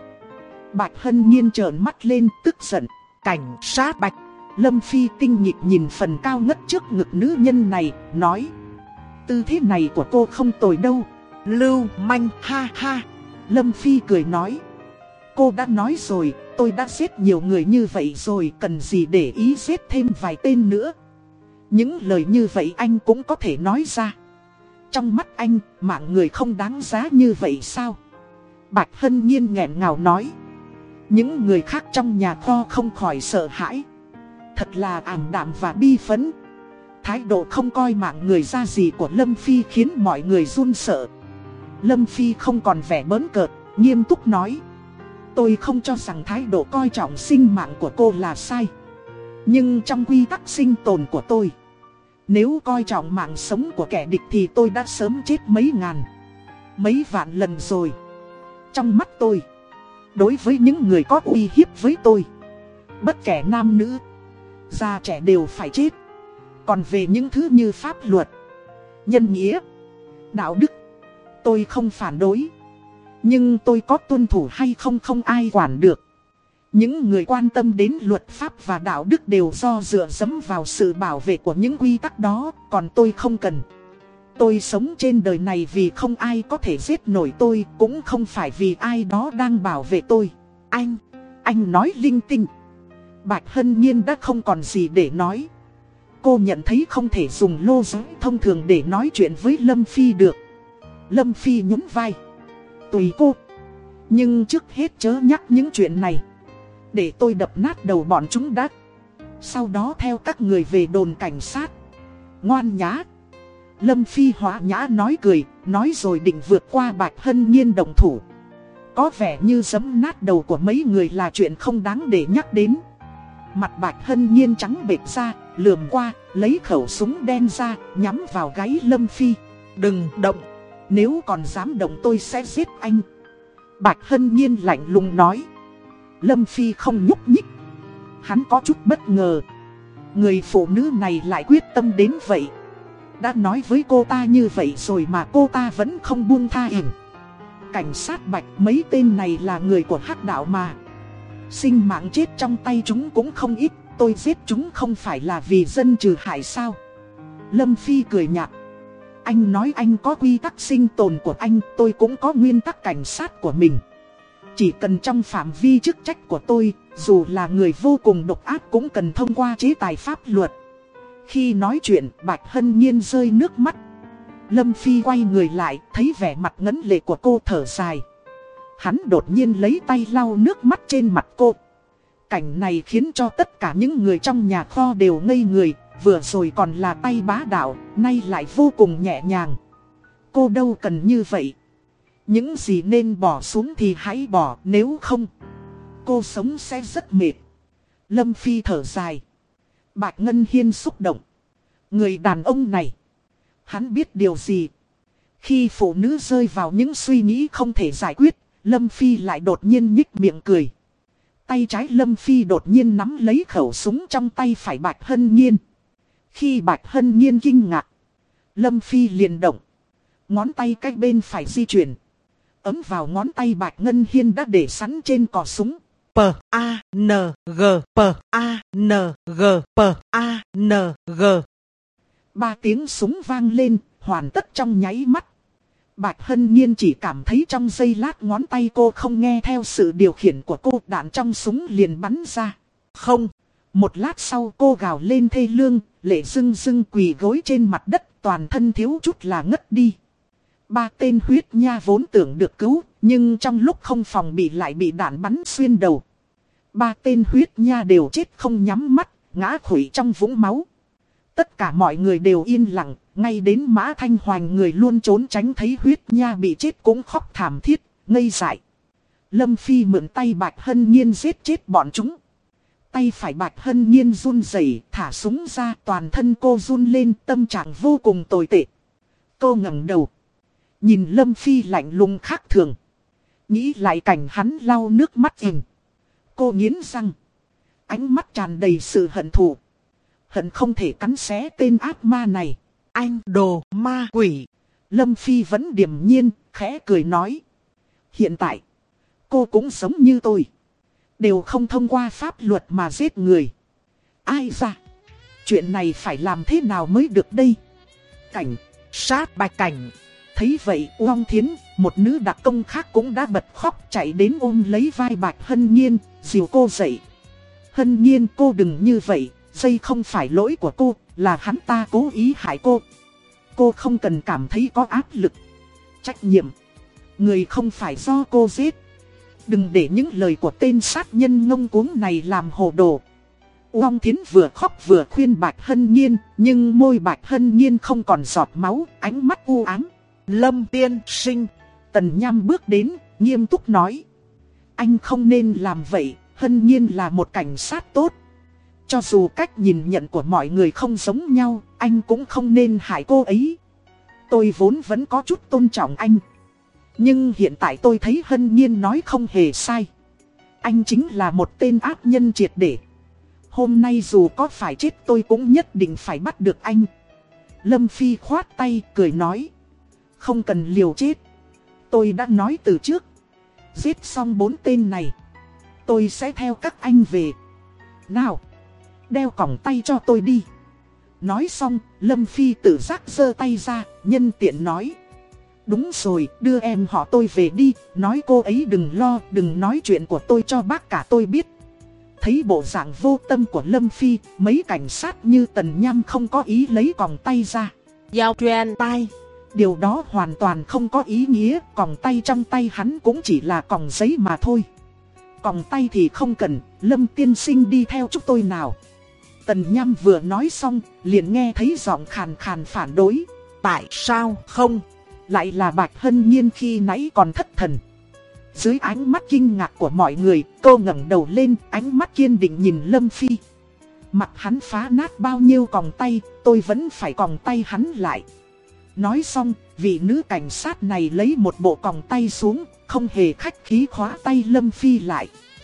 Bạch Hân Nhiên trợn mắt lên tức giận. Cảnh sát Bạch. Lâm Phi tinh nhịp nhìn phần cao ngất trước ngực nữ nhân này, nói. Tư thế này của cô không tồi đâu. Lưu manh ha ha. Lâm Phi cười nói. Cô đã nói rồi, tôi đã giết nhiều người như vậy rồi, cần gì để ý giết thêm vài tên nữa. Những lời như vậy anh cũng có thể nói ra. Trong mắt anh, mạng người không đáng giá như vậy sao? Bạch Hân Nhiên nghẹn ngào nói. Những người khác trong nhà kho không khỏi sợ hãi Thật là ảm đạm và bi phấn. Thái độ không coi mạng người ra gì của Lâm Phi khiến mọi người run sợ. Lâm Phi không còn vẻ bớn cợt, nghiêm túc nói. Tôi không cho rằng thái độ coi trọng sinh mạng của cô là sai. Nhưng trong quy tắc sinh tồn của tôi Nếu coi trọng mạng sống của kẻ địch thì tôi đã sớm chết mấy ngàn Mấy vạn lần rồi. Trong mắt tôi Đối với những người có uy hiếp với tôi Bất kể nam nữ Già trẻ đều phải chết Còn về những thứ như pháp luật Nhân nghĩa Đạo đức Tôi không phản đối Nhưng tôi có tuân thủ hay không không ai quản được Những người quan tâm đến luật pháp và đạo đức đều do dựa dẫm vào sự bảo vệ của những quy tắc đó Còn tôi không cần Tôi sống trên đời này vì không ai có thể giết nổi tôi, cũng không phải vì ai đó đang bảo vệ tôi. Anh, anh nói linh tinh. Bạch Hân Nhiên đã không còn gì để nói. Cô nhận thấy không thể dùng lô giới thông thường để nói chuyện với Lâm Phi được. Lâm Phi nhún vai. Tùy cô. Nhưng trước hết chớ nhắc những chuyện này. Để tôi đập nát đầu bọn chúng đã. Sau đó theo các người về đồn cảnh sát. Ngoan nhá. Lâm Phi hóa nhã nói cười, nói rồi định vượt qua Bạch Hân Nhiên đồng thủ. có vẻ như giấm nát đầu của mấy người là chuyện không đáng để nhắc đến. Mặt bạch hân nhiên trắng bệch ra, lườm qua, lấy khẩu súng đen ra, nhắm vào gáy Lâm Phi. Đừng động, nếu còn dám động tôi sẽ giết anh. Bạch hân nhiên lạnh lùng nói. Lâm Phi không nhúc nhích. Hắn có chút bất ngờ. Người phụ nữ này lại quyết tâm đến vậy. Đã nói với cô ta như vậy rồi mà cô ta vẫn không buông tha hình. Cảnh sát Bạch mấy tên này là người của hắc đạo mà. Sinh mạng chết trong tay chúng cũng không ít, tôi giết chúng không phải là vì dân trừ hại sao. Lâm Phi cười nhạt. Anh nói anh có quy tắc sinh tồn của anh, tôi cũng có nguyên tắc cảnh sát của mình. Chỉ cần trong phạm vi chức trách của tôi, dù là người vô cùng độc ác cũng cần thông qua chế tài pháp luật. Khi nói chuyện, Bạch Hân Nhiên rơi nước mắt. Lâm Phi quay người lại, thấy vẻ mặt ngấn lệ của cô thở dài. Hắn đột nhiên lấy tay lau nước mắt trên mặt cô. Cảnh này khiến cho tất cả những người trong nhà kho đều ngây người, vừa rồi còn là tay bá đạo, nay lại vô cùng nhẹ nhàng. Cô đâu cần như vậy. Những gì nên bỏ xuống thì hãy bỏ, nếu không, cô sống sẽ rất mệt. Lâm Phi thở dài. Bạch Ngân Hiên xúc động. Người đàn ông này, hắn biết điều gì? Khi phụ nữ rơi vào những suy nghĩ không thể giải quyết, Lâm Phi lại đột nhiên nhích miệng cười. Tay trái Lâm Phi đột nhiên nắm lấy khẩu súng trong tay phải Bạch Hân Nhiên. Khi Bạch Hân Nhiên kinh ngạc, Lâm Phi liền động. Ngón tay cách bên phải di chuyển. Ấm vào ngón tay Bạch Ngân Hiên đã để sẵn trên cò súng. P A N G P A N G P A N G Ba tiếng súng vang lên, hoàn tất trong nháy mắt. Bạch Hân Nhiên chỉ cảm thấy trong giây lát ngón tay cô không nghe theo sự điều khiển của cô đạn trong súng liền bắn ra. Không, một lát sau cô gào lên thê lương, lệ dưng dưng quỳ gối trên mặt đất toàn thân thiếu chút là ngất đi. Ba tên huyết nha vốn tưởng được cứu, nhưng trong lúc không phòng bị lại bị đạn bắn xuyên đầu. Ba tên huyết nha đều chết không nhắm mắt, ngã khủy trong vũng máu. Tất cả mọi người đều yên lặng, ngay đến Mã Thanh Hoành người luôn trốn tránh thấy huyết nha bị chết cũng khóc thảm thiết, ngây dại. Lâm Phi mượn tay Bạch Hân Nhiên giết chết bọn chúng. Tay phải Bạch Hân Nhiên run rẩy thả súng ra toàn thân cô run lên tâm trạng vô cùng tồi tệ. Cô ngẩng đầu. Nhìn Lâm Phi lạnh lùng khác thường. Nghĩ lại cảnh hắn lau nước mắt hình. Cô nghiến răng. Ánh mắt tràn đầy sự hận thù. Hận không thể cắn xé tên ác ma này. Anh đồ ma quỷ. Lâm Phi vẫn điềm nhiên, khẽ cười nói. Hiện tại, cô cũng sống như tôi. Đều không thông qua pháp luật mà giết người. Ai ra? Chuyện này phải làm thế nào mới được đây? Cảnh, sát bạch cảnh. Thấy vậy Uông Thiến, một nữ đặc công khác cũng đã bật khóc chạy đến ôm lấy vai bạch hân nhiên, dìu cô dậy. Hân nhiên cô đừng như vậy, dây không phải lỗi của cô, là hắn ta cố ý hại cô. Cô không cần cảm thấy có áp lực. Trách nhiệm. Người không phải do cô giết. Đừng để những lời của tên sát nhân ngông cuống này làm hồ đồ. Uông Thiến vừa khóc vừa khuyên Bạch Hân Nhiên, nhưng môi Bạch Hân Nhiên không còn giọt máu, ánh mắt u ám. Lâm tiên sinh. Tần Nham bước đến, nghiêm túc nói. Anh không nên làm vậy, Hân Nhiên là một cảnh sát tốt. Cho dù cách nhìn nhận của mọi người không giống nhau, anh cũng không nên hại cô ấy. Tôi vốn vẫn có chút tôn trọng anh. Nhưng hiện tại tôi thấy Hân Nhiên nói không hề sai. Anh chính là một tên ác nhân triệt để. Hôm nay dù có phải chết tôi cũng nhất định phải bắt được anh. Lâm Phi khoát tay cười nói. Không cần liều chết. Tôi đã nói từ trước. Giết xong bốn tên này. Tôi sẽ theo các anh về. Nào. Đeo còng tay cho tôi đi. Nói xong, Lâm Phi tự giác giơ tay ra, nhân tiện nói. Đúng rồi, đưa em họ tôi về đi, nói cô ấy đừng lo, đừng nói chuyện của tôi cho bác cả tôi biết. Thấy bộ dạng vô tâm của Lâm Phi, mấy cảnh sát như Tần Nham không có ý lấy còng tay ra. Giao truyền tay. Điều đó hoàn toàn không có ý nghĩa, còng tay trong tay hắn cũng chỉ là còng giấy mà thôi. Còng tay thì không cần, Lâm tiên sinh đi theo chúng tôi nào. Tần Nham vừa nói xong, liền nghe thấy giọng khàn khàn phản đối. Tại sao không? Lại là Bạch Hân Nhiên khi nãy còn thất thần. Dưới ánh mắt kinh ngạc của mọi người, cô ngẩng đầu lên, ánh mắt kiên định nhìn Lâm Phi. Mặt hắn phá nát bao nhiêu còng tay, tôi vẫn phải còng tay hắn lại. Nói xong, vị nữ cảnh sát này lấy một bộ còng tay xuống, không hề khách khí khóa tay Lâm Phi lại.